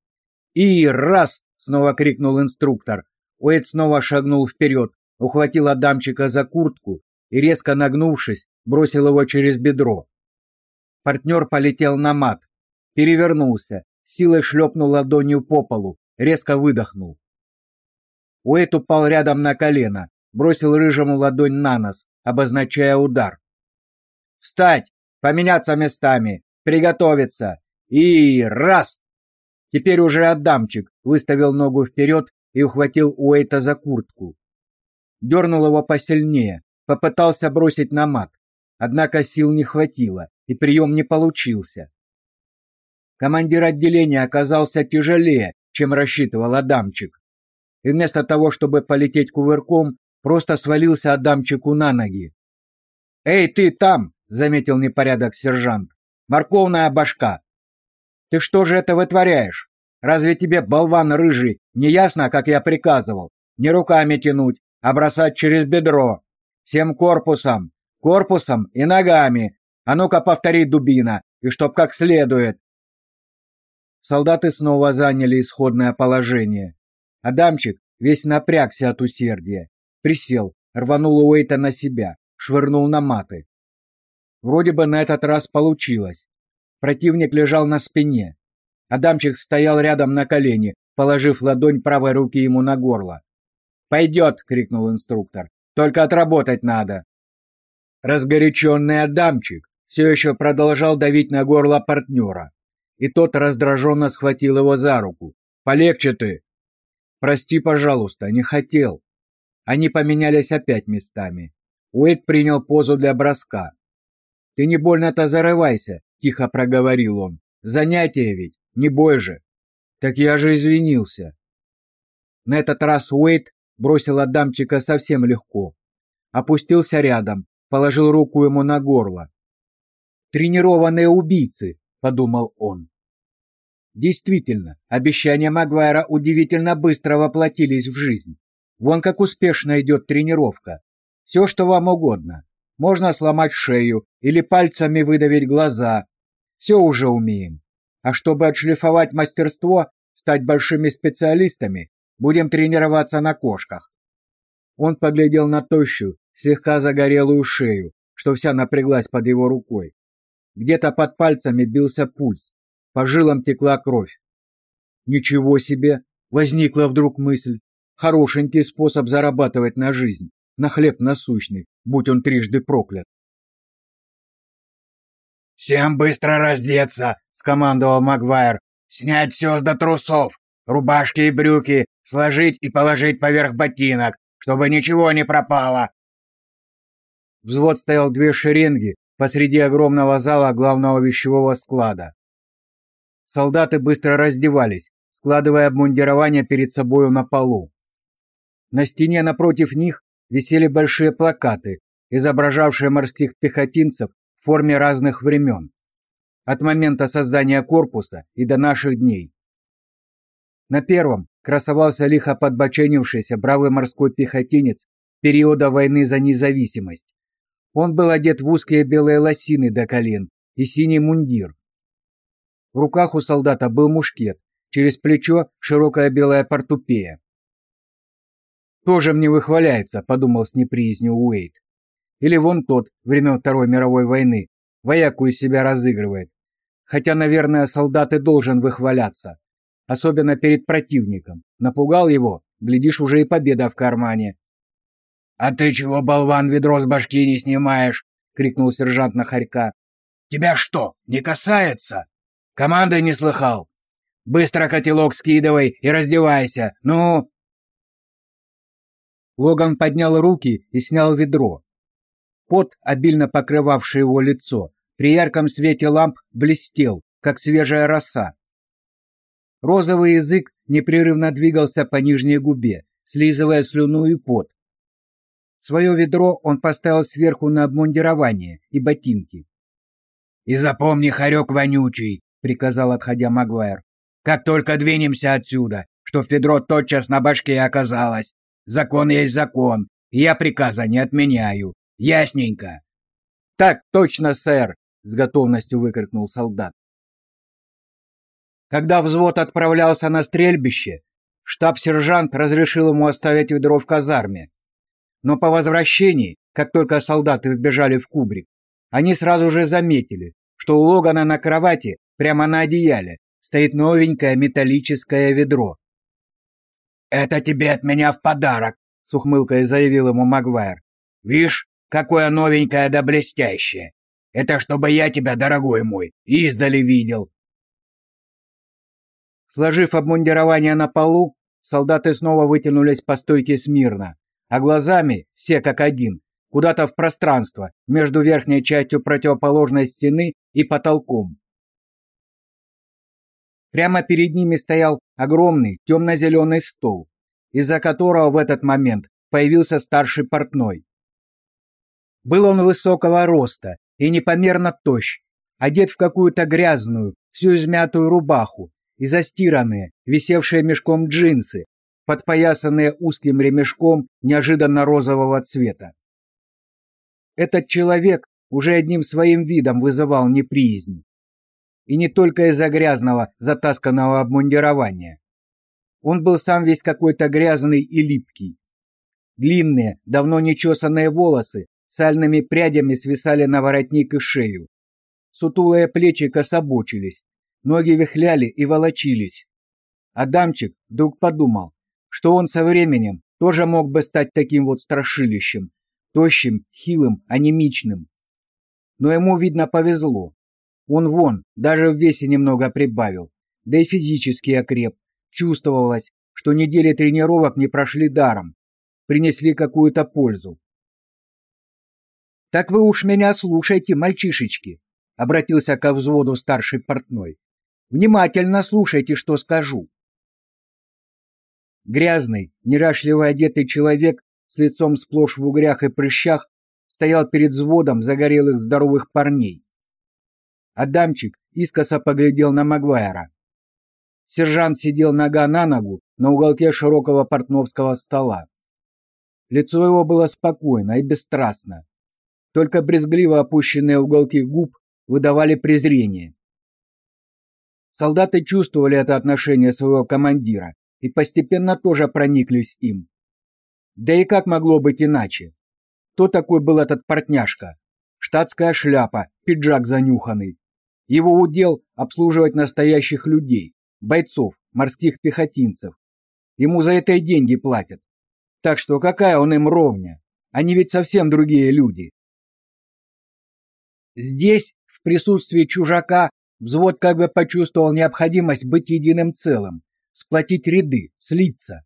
[SPEAKER 1] И раз! снова крикнул инструктор. Уэйд снова шагнул вперед, ухватил Адамчика за куртку и резко нагнувшись, бросил его через бедро. Партнер полетел на мат, перевернулся, силой шлепнул ладонью по полу, резко выдохнул. Уэйт упал рядом на колено, бросил рыжему ладонь на нос, обозначая удар. «Встать! Поменяться местами! Приготовиться! И раз!» Теперь уже Адамчик выставил ногу вперед и ухватил Уэйта за куртку. Дернул его посильнее, попытался бросить на мат, однако сил не хватило, и прием не получился. Командир отделения оказался тяжелее, чем рассчитывал Адамчик. И вместо того, чтобы полететь кувырком, просто свалился Адамчику на ноги. «Эй, ты там!» — заметил непорядок сержант. «Морковная башка! Ты что же это вытворяешь? Разве тебе, болван рыжий, не ясно, как я приказывал? Не руками тянуть, а бросать через бедро. Всем корпусом, корпусом и ногами. А ну-ка повтори, дубина, и чтоб как следует. Солдаты снова заняли исходное положение. Адамчик весь напрягся от усердия, присел, рванул Уэйта на себя, швырнул на маты. Вроде бы на этот раз получилось. Противник лежал на спине. Адамчик стоял рядом на колене, положив ладонь правой руки ему на горло. «Пойдет!» — крикнул инструктор. «Только отработать надо!» Разгоряченный Адамчик все еще продолжал давить на горло партнера, и тот раздраженно схватил его за руку. «Полегче ты!» «Прости, пожалуйста, не хотел!» Они поменялись опять местами. Уэйд принял позу для броска. «Ты не больно-то зарывайся, тихо проговорил он. Занятие ведь, не бой же. Так я же извинился. На этот раз Уэйт бросил Адамчика совсем легко. Опустился рядом, положил руку ему на горло. Тренированные убийцы, подумал он. Действительно, обещания Магуайра удивительно быстро воплотились в жизнь. Вон как успешно идет тренировка. Все, что вам угодно. Можно сломать шею или пальцами выдавить глаза. Все уже умеем. А чтобы отшлифовать мастерство, стать большими специалистами, будем тренироваться на кошках. Он поглядел на тощую, слегка загорелую шею, что вся напряглась под его рукой. Где-то под пальцами бился пульс, по жилам текла кровь. Ничего себе, возникла вдруг мысль. Хорошенький способ зарабатывать на жизнь на хлеб насущный, будь он трижды проклят.
[SPEAKER 2] «Всем быстро раздеться!» — скомандовал Магуайр. «Снять все до трусов, рубашки и брюки, сложить и положить поверх ботинок, чтобы ничего не пропало!»
[SPEAKER 1] Взвод стоял две шеренги посреди огромного зала главного вещевого склада. Солдаты быстро раздевались, складывая обмундирование перед собою на полу. На стене напротив них висели большие плакаты, изображавшие морских пехотинцев в форме разных времен, от момента создания корпуса и до наших дней. На первом красовался лихо подбоченившийся бравый морской пехотинец периода войны за независимость. Он был одет в узкие белые лосины до колен и синий мундир. В руках у солдата был мушкет, через плечо широкая белая портупея. Тоже мне выхваляется, подумал с неприязнью Уэйт. Или вон тот, времен Второй мировой войны, вояку из себя разыгрывает. Хотя, наверное, солдат и должен выхваляться, особенно перед противником. Напугал его, глядишь, уже и победа в кармане.
[SPEAKER 2] А ты чего, болван, ведро с башки не снимаешь? крикнул сержант на Харька. Тебя что, не касается? Команды не слыхал? Быстро котелок скидывай и раздевайся. Ну,
[SPEAKER 1] Логан поднял руки и снял ведро. Пот, обильно покрывавший его лицо, при ярком свете ламп блестел, как свежая роса. Розовый язык непрерывно двигался по нижней губе, слизывая слюну и пот. Свое ведро он поставил сверху на обмундирование и ботинки.
[SPEAKER 2] «И запомни, хорек вонючий!» — приказал, отходя Магуайр. «Как только двинемся отсюда, чтоб ведро тотчас на башке оказалось, Закон есть закон, и я приказа не отменяю. Ясненько.
[SPEAKER 1] Так точно, сэр, с готовностью выкрикнул солдат. Когда взвод отправлялся на стрельбище, штаб-сержант разрешил ему оставить ведро в казарме. Но по возвращении, как только солдаты вбежали в кубрик, они сразу же заметили, что у Логана на кровати, прямо на одеяле, стоит новенькое металлическое ведро.
[SPEAKER 2] «Это тебе от меня в подарок», — с ухмылкой заявил ему Магуайр. «Вишь, какое новенькое да блестящее! Это чтобы я тебя, дорогой мой, издали видел!»
[SPEAKER 1] Сложив обмундирование на полу, солдаты снова вытянулись по стойке смирно, а глазами, все как один, куда-то в пространство между верхней частью противоположной стены и потолком. Прямо перед ними стоял огромный темно-зеленый стол, из-за которого в этот момент появился старший портной. Был он высокого роста и непомерно тощ, одет в какую-то грязную, всю измятую рубаху и застиранные, висевшие мешком джинсы, подпоясанные узким ремешком неожиданно розового цвета. Этот человек уже одним своим видом вызывал неприязнь. И не только из-за грязного, затасканного обмундирования. Он был сам весь какой-то грязный и липкий. Длинные, давно нечесанные волосы сальными прядями свисали на воротник и шею. Сутулые плечи кособочились, ноги вихляли и волочились. Адамчик вдруг подумал, что он со временем тоже мог бы стать таким вот страшилищем, тощим, хилым, анемичным. Но ему, видно, повезло. Он вон, даже в весе немного прибавил, да и физически окреп. Чувствовалось, что недели тренировок не прошли даром, принесли какую-то пользу. Так вы уж меня слушайте, мальчишечки, обратился ко взводу старший портной. Внимательно слушайте, что скажу. Грязный, неряшливо одетый человек с лицом сплошь в угрях и прыщах стоял перед взводом загорелых здоровых парней. Адамчик искоса поглядел на Магуайра. Сержант сидел нога на ногу на уголке широкого портновского стола. Лицо его было спокойно и бесстрастно. Только брезгливо опущенные уголки губ выдавали презрение. Солдаты чувствовали это отношение своего командира и постепенно тоже прониклись им. Да и как могло быть иначе? Кто такой был этот портняшка? Штатская шляпа, пиджак занюханный. Его удел обслуживать настоящих людей, бойцов, морских пехотинцев. Ему за это и деньги платят. Так что какая он им ровня? Они ведь совсем другие люди. Здесь, в присутствии чужака, взвод как бы почувствовал необходимость быть единым целым, сплотить ряды, слиться.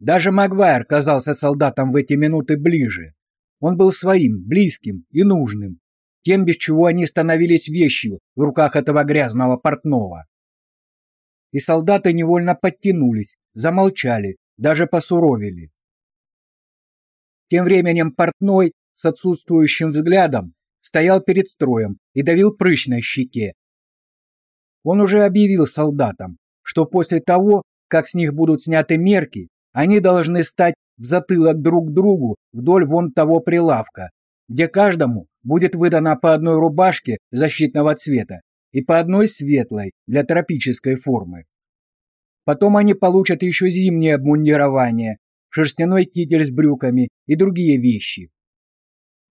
[SPEAKER 1] Даже Магуайр казался солдатам в эти минуты ближе. Он был своим, близким и нужным, тем, без чего они становились вещью в руках этого грязного портного. И солдаты невольно подтянулись, замолчали, даже посуровели. Тем временем портной с отсутствующим взглядом стоял перед строем и давил прыщ на щеке. Он уже объявил солдатам, что после того, как с них будут сняты мерки, они должны стать в затылок друг другу вдоль вон того прилавка, где каждому будет выдано по одной рубашке защитного цвета и по одной светлой для тропической формы. Потом они получат еще зимнее обмундирование, шерстяной китель с брюками и другие вещи.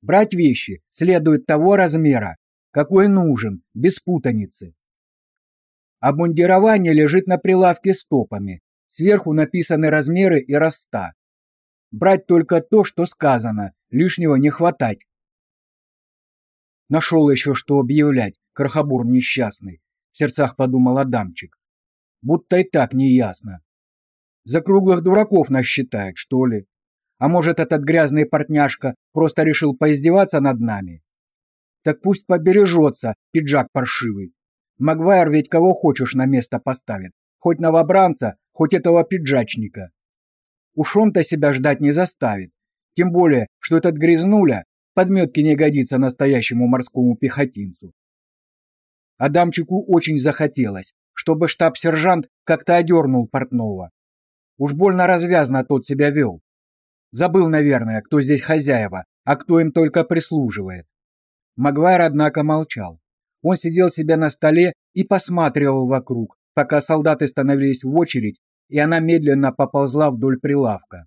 [SPEAKER 1] Брать вещи следует того размера, какой нужен, без путаницы. Обмундирование лежит на прилавке стопами, Сверху написаны размеры и роста. Брать только то, что сказано, лишнего не хватать. Нашел еще что объявлять, крохобур несчастный, в сердцах подумал Адамчик. Будто и так неясно. За круглых дураков нас считает, что ли? А может, этот грязный портняшка просто решил поиздеваться над нами? Так пусть побережется, пиджак паршивый. Магуайр ведь кого хочешь на место поставит, хоть новобранца, хоть этого пиджачника. Уж он-то себя ждать не заставит. Тем более, что этот грязнуля подметки не годится настоящему морскому пехотинцу. Адамчику очень захотелось, чтобы штаб-сержант как-то одернул портного. Уж больно развязно тот себя вел. Забыл, наверное, кто здесь хозяева, а кто им только прислуживает. Магуайр, однако, молчал. Он сидел себе на столе и посматривал вокруг, пока солдаты становились в очередь и она медленно поползла вдоль прилавка.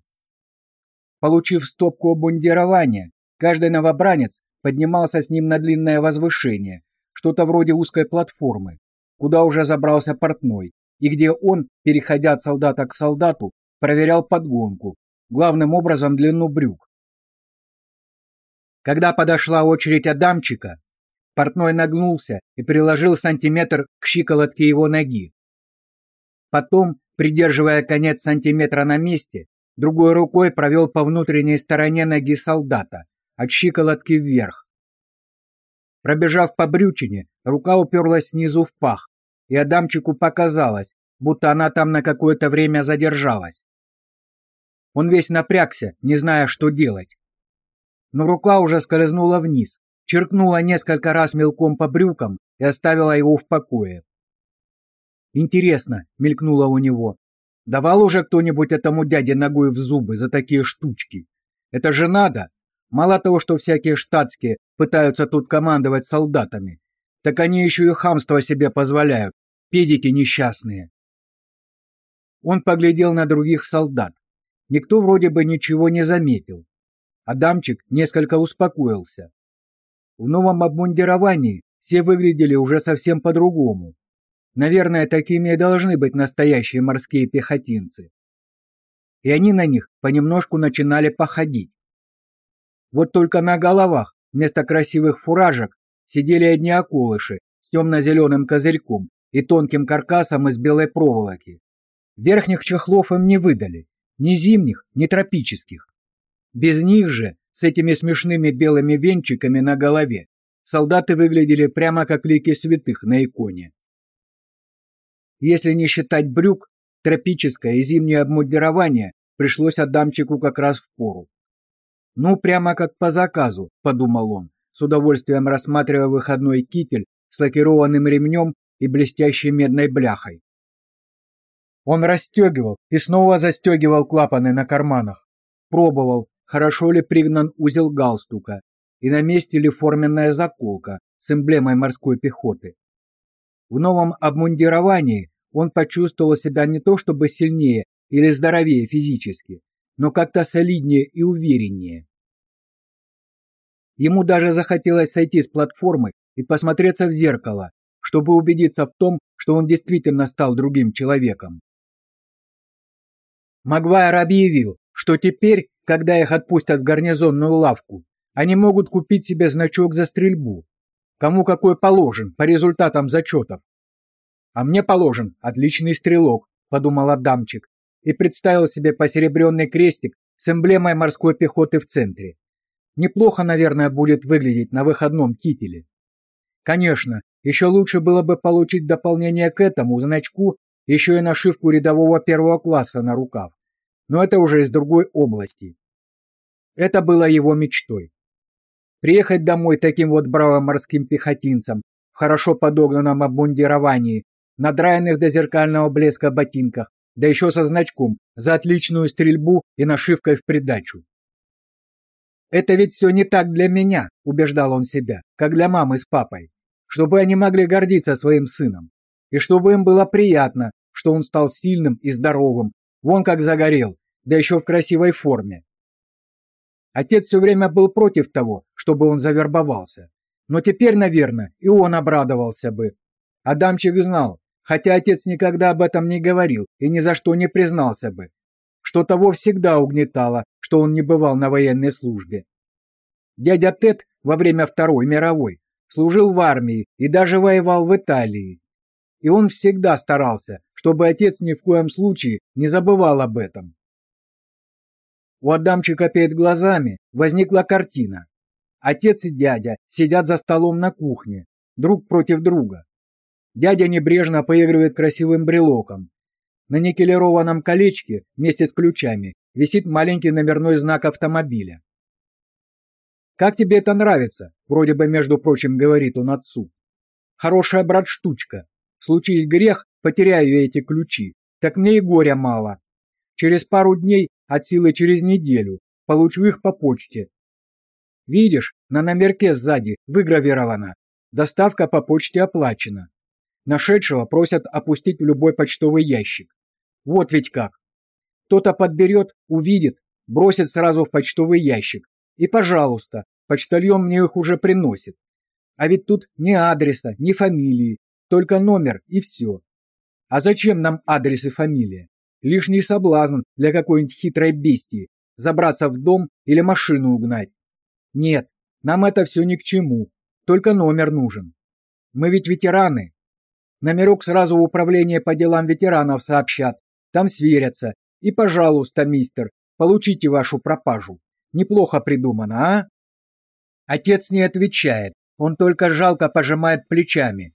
[SPEAKER 1] Получив стопку обмундирования, каждый новобранец поднимался с ним на длинное возвышение, что-то вроде узкой платформы, куда уже забрался портной, и где он, переходя от солдата к солдату, проверял подгонку, главным образом длину брюк. Когда подошла очередь Адамчика, портной нагнулся и приложил сантиметр к щиколотке его ноги. Потом придерживая конец сантиметра на месте, другой рукой провел по внутренней стороне ноги солдата, от щиколотки вверх. Пробежав по брючине, рука уперлась снизу в пах, и Адамчику показалось, будто она там на какое-то время задержалась. Он весь напрягся, не зная, что делать. Но рука уже скользнула вниз, черкнула несколько раз мелком по брюкам и оставила его в покое. Интересно, мелькнуло у него. Давал уже кто-нибудь этому дяде ногой в зубы за такие штучки? Это же надо. Мало того, что всякие штатские пытаются тут командовать солдатами, так они еще и хамство себе позволяют. Педики несчастные. Он поглядел на других солдат. Никто вроде бы ничего не заметил. Адамчик несколько успокоился. В новом обмундировании все выглядели уже совсем по-другому. Наверное, такими и должны быть настоящие морские пехотинцы. И они на них понемножку начинали походить. Вот только на головах вместо красивых фуражек сидели одни околыши с темно-зеленым козырьком и тонким каркасом из белой проволоки. Верхних чехлов им не выдали, ни зимних, ни тропических. Без них же, с этими смешными белыми венчиками на голове, солдаты выглядели прямо как лики святых на иконе. Если не считать брюк, тропическое и зимнее обмундирование пришлось Адамчику как раз в пору. Ну, прямо как по заказу, подумал он, с удовольствием рассматривая выходной китель с лакированным ремнем и блестящей медной бляхой. Он расстегивал и снова застегивал клапаны на карманах. Пробовал, хорошо ли пригнан узел галстука и на месте ли форменная заколка с эмблемой морской пехоты. В новом обмундировании он почувствовал себя не то чтобы сильнее или здоровее физически, но как-то солиднее и увереннее. Ему даже захотелось сойти с платформы и посмотреться в зеркало, чтобы убедиться в том, что он действительно стал другим человеком. Магуайр объявил, что теперь, когда их отпустят в гарнизонную лавку, они могут купить себе значок за стрельбу. Кому какой положен по результатам зачетов. А мне положен отличный стрелок, подумал Адамчик и представил себе посеребренный крестик с эмблемой морской пехоты в центре. Неплохо, наверное, будет выглядеть на выходном кителе. Конечно, еще лучше было бы получить дополнение к этому значку еще и нашивку рядового первого класса на рукав. Но это уже из другой области. Это было его мечтой. Приехать домой таким вот бравым морским пехотинцем в хорошо подогнанном обмундировании, надраенных до зеркального блеска ботинках, да еще со значком за отличную стрельбу и нашивкой в придачу. Это ведь все не так для меня, убеждал он себя, как для мамы с папой, чтобы они могли гордиться своим сыном и чтобы им было приятно, что он стал сильным и здоровым, вон как загорел, да еще в красивой форме. Отец все время был против того, чтобы он завербовался. Но теперь, наверное, и он обрадовался бы. Адамчик знал, хотя отец никогда об этом не говорил и ни за что не признался бы, что того всегда угнетало, что он не бывал на военной службе. Дядя Тед во время Второй мировой служил в армии и даже воевал в Италии и он всегда старался, чтобы отец ни в коем случае не забывал об этом. У Адамчика перед глазами возникла картина. Отец и дядя сидят за столом на кухне, друг против друга. Дядя небрежно поигрывает красивым брелоком. На никелированном колечке вместе с ключами висит маленький номерной знак автомобиля. Как тебе это нравится? Вроде бы, между прочим, говорит он отцу. Хорошая брат штучка. Случись грех, потеряю эти ключи, так мне и горя мало. Через пару дней, от силы через неделю, получу их по почте. Видишь, на номерке сзади выгравировано «Доставка по почте оплачена». Нашедшего просят опустить в любой почтовый ящик. Вот ведь как. Кто-то подберет, увидит, бросит сразу в почтовый ящик. И, пожалуйста, почтальон мне их уже приносит. А ведь тут ни адреса, ни фамилии, только номер и все. А зачем нам адрес и фамилия? Лишний соблазн для какой-нибудь хитрой бестии забраться в дом или машину угнать. Нет, нам это все ни к чему. Только номер нужен. Мы ведь ветераны. Номерок сразу в управление по делам ветеранов сообщат. Там сверятся. И, пожалуйста, мистер, получите вашу пропажу. Неплохо придумано, а? Отец не отвечает. Он только жалко пожимает плечами.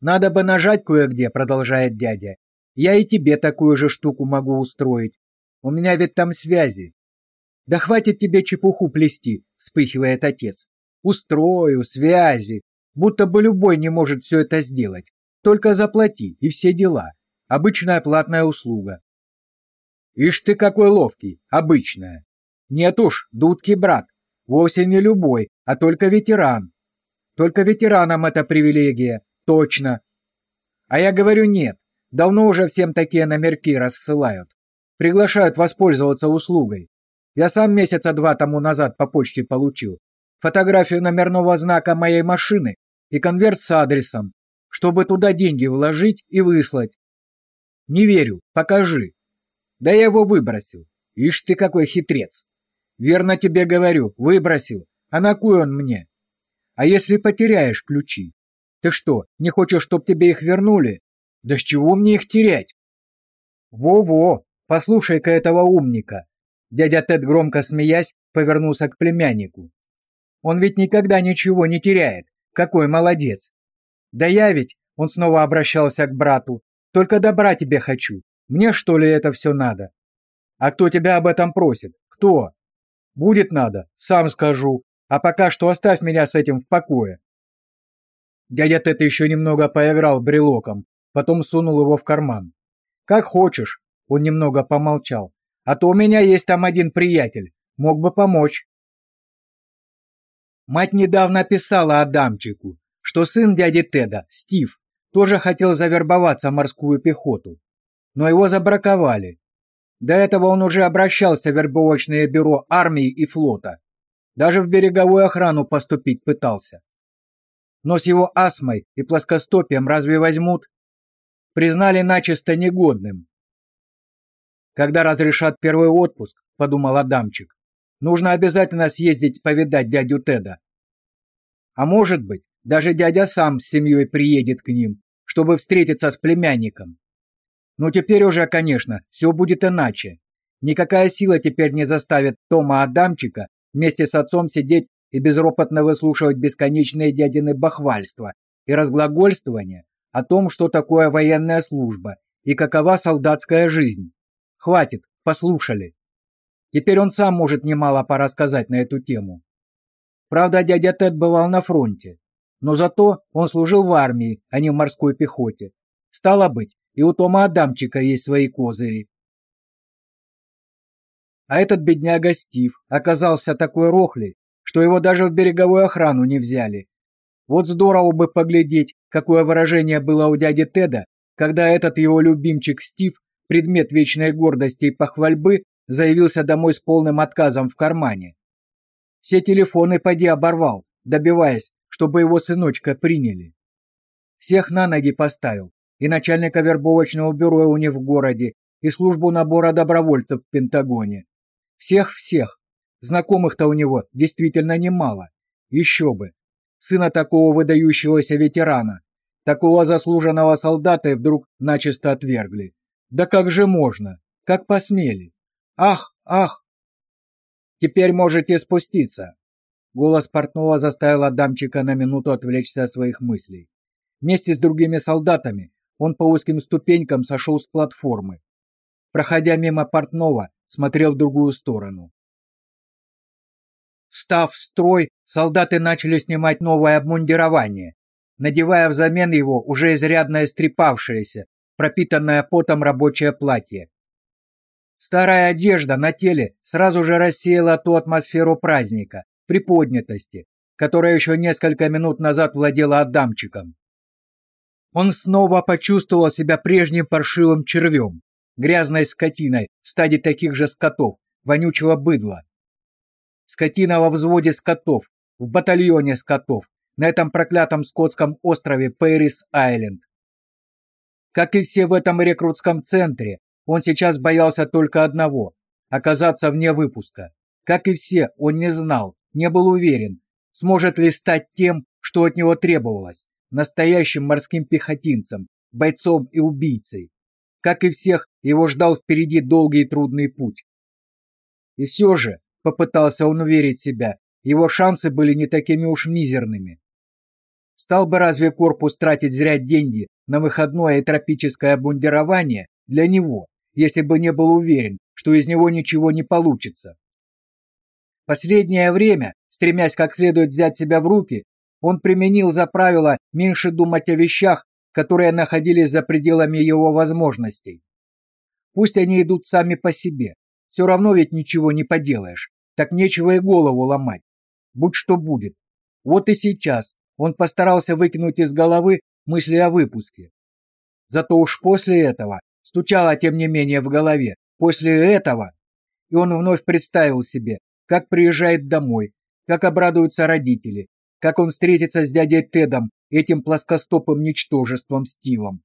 [SPEAKER 1] Надо бы нажать кое-где, продолжает дядя. Я и тебе такую же штуку могу устроить. У меня ведь там связи. Да хватит тебе чепуху плести, вспыхивает отец. Устрою, связи. Будто бы любой не может все это сделать. Только заплати, и все дела. Обычная платная услуга. Ишь ты какой ловкий, обычная. Нет уж, дудки брат. Вовсе не любой, а только ветеран. Только ветеранам это привилегия, точно. А я говорю нет. Давно уже всем такие номерки рассылают. Приглашают воспользоваться услугой. Я сам месяца два тому назад по почте получил фотографию номерного знака моей машины и конверт с адресом, чтобы туда деньги вложить и выслать. Не верю, покажи. Да я его выбросил. Ишь ты какой хитрец. Верно тебе говорю, выбросил. А на кой он мне? А если потеряешь ключи? Ты что, не хочешь, чтоб тебе их вернули? Да с чего мне их терять? Во-во, послушай-ка этого умника. Дядя Тед громко смеясь повернулся к племяннику. Он ведь никогда ничего не теряет. Какой молодец. Да я ведь, он снова обращался к брату, только добра тебе хочу. Мне что ли это все надо? А кто тебя об этом просит? Кто? Будет надо, сам скажу. А пока что оставь меня с этим в покое. Дядя Тед еще немного поиграл брелоком, потом сунул его в карман. Как хочешь, он немного помолчал. А то у меня есть там один приятель, мог бы помочь. Мать недавно писала Адамчику, что сын дяди Теда, Стив, тоже хотел завербоваться в морскую пехоту, но его забраковали. До этого он уже обращался в вербовочное бюро армии и флота. Даже в береговую охрану поступить пытался. Но с его астмой и плоскостопием разве возьмут? Признали начисто негодным. Когда разрешат первый отпуск, подумал Адамчик, нужно обязательно съездить повидать дядю Теда. А может быть, даже дядя сам с семьей приедет к ним, чтобы встретиться с племянником. Но теперь уже, конечно, все будет иначе. Никакая сила теперь не заставит Тома Адамчика вместе с отцом сидеть и безропотно выслушивать бесконечные дядины бахвальства и разглагольствования о том, что такое военная служба и какова солдатская жизнь. Хватит, послушали. Теперь он сам может немало порассказать на эту тему. Правда, дядя Тед бывал на фронте, но зато он служил в армии, а не в морской пехоте. Стало быть, и у Тома Адамчика есть свои козыри. А этот бедняга Стив оказался такой рохлей, что его даже в береговую охрану не взяли. Вот здорово бы поглядеть, какое выражение было у дяди Теда, когда этот его любимчик Стив предмет вечной гордости и похвальбы, заявился домой с полным отказом в кармане. Все телефоны поди оборвал, добиваясь, чтобы его сыночка приняли. Всех на ноги поставил, и начальника вербовочного бюро у них в городе, и службу набора добровольцев в Пентагоне. Всех-всех. Знакомых-то у него действительно немало. Еще бы. Сына такого выдающегося ветерана, такого заслуженного солдата и вдруг начисто отвергли. Да как же можно? Как посмели? Ах, ах! Теперь можете спуститься. Голос портного заставил Адамчика на минуту отвлечься от своих мыслей. Вместе с другими солдатами он по узким ступенькам сошел с платформы. Проходя мимо портного, смотрел в другую сторону. Встав в строй, солдаты начали снимать новое обмундирование, надевая взамен его уже изрядно истрепавшееся, пропитанное потом рабочее платье. Старая одежда на теле сразу же рассеяла ту атмосферу праздника, приподнятости, которая еще несколько минут назад владела Адамчиком. Он снова почувствовал себя прежним паршивым червем, грязной скотиной в стаде таких же скотов, вонючего быдла. Скотина во взводе скотов, в батальоне скотов, на этом проклятом скотском острове Пэрис-Айленд. Как и все в этом рекрутском центре, он сейчас боялся только одного – оказаться вне выпуска. Как и все, он не знал, не был уверен, сможет ли стать тем, что от него требовалось, настоящим морским пехотинцем, бойцом и убийцей. Как и всех, его ждал впереди долгий и трудный путь. И все же, попытался он уверить себя, его шансы были не такими уж мизерными. Стал бы разве корпус тратить зря деньги на выходное и тропическое обмундирование для него, если бы не был уверен, что из него ничего не получится? Последнее время, стремясь как следует взять себя в руки, он применил за правило меньше думать о вещах, которые находились за пределами его возможностей. Пусть они идут сами по себе, все равно ведь ничего не поделаешь, так нечего и голову ломать. Будь что будет. Вот и сейчас он постарался выкинуть из головы мысли о выпуске. Зато уж после этого стучало тем не менее в голове. После этого и он вновь представил себе, как приезжает домой, как обрадуются родители, как он встретится с дядей Тедом, этим плоскостопым ничтожеством Стивом.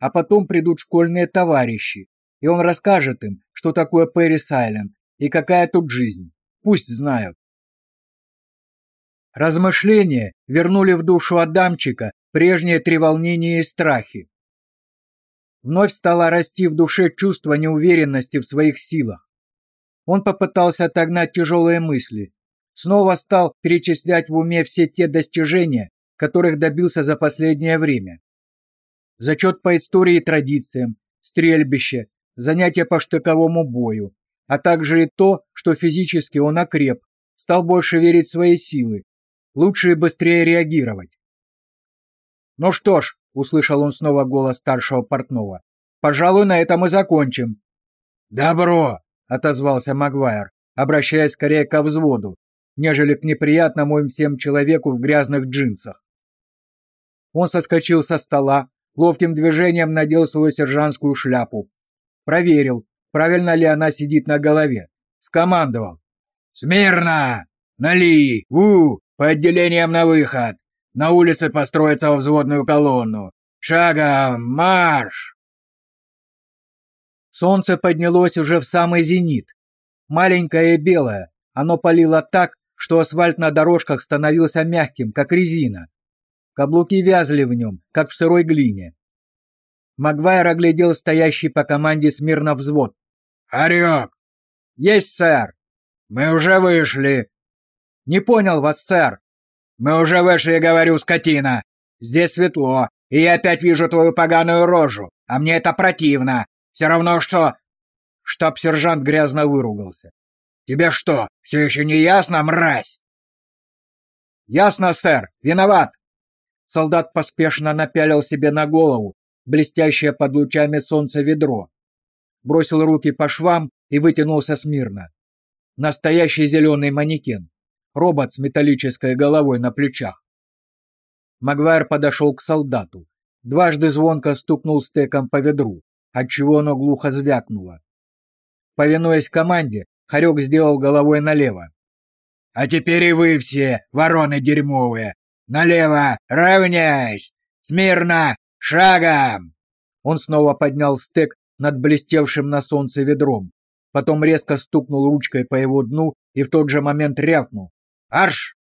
[SPEAKER 1] А потом придут школьные товарищи, и он расскажет им, что такое Пэрис Айленд и какая тут жизнь. Пусть знают. Размышления вернули в душу Адамчика прежние треволнения и страхи. Вновь стало расти в душе чувство неуверенности в своих силах. Он попытался отогнать тяжелые мысли, снова стал перечислять в уме все те достижения, которых добился за последнее время. Зачет по истории и традициям, стрельбище, занятия по штыковому бою, а также и то, что физически он окреп, стал больше верить в свои силы, лучше и быстрее реагировать. «Ну что ж», — услышал он снова голос старшего портного, — «пожалуй, на этом и закончим». «Добро», — отозвался Магуайр, обращаясь скорее ко взводу, нежели к неприятному им всем человеку в грязных джинсах. Он соскочил со стола, ловким движением надел свою сержантскую шляпу. Проверил, правильно ли она сидит на голове. Скомандовал. «Смирно! Нали! У! По отделениям на выход! На улице построиться во взводную колонну! Шагом! Марш!» Солнце поднялось уже в самый зенит. Маленькое и белое, оно палило так, что асфальт на дорожках становился мягким, как резина. Каблуки вязли в нем, как в сырой глине. Магвайр оглядел стоящий по команде смирно взвод. «Хорек!» «Есть, сэр!» «Мы уже вышли!» «Не понял вас, сэр!» «Мы уже вышли, говорю, скотина! Здесь светло, и я опять вижу твою поганую рожу, а мне это противно! Все равно, что...» Штаб-сержант грязно выругался. Тебе что, все еще не ясно, мразь? Ясно, сэр. Виноват. Солдат поспешно напялил себе на голову блестящее под лучами солнца ведро, бросил руки по швам и вытянулся смирно. Настоящий зеленый манекен, робот с металлической головой на плечах. Магуайр подошел к солдату, дважды звонко стукнул стеком по ведру, отчего оно глухо звякнуло. Повинуясь команде, Харек сделал головой налево. «А теперь и вы все, вороны дерьмовые! Налево! Равняйсь! Смирно! Шагом!» Он снова поднял стек над блестевшим на солнце ведром, потом резко стукнул ручкой по его дну и в тот же момент рявкнул. «Арш!»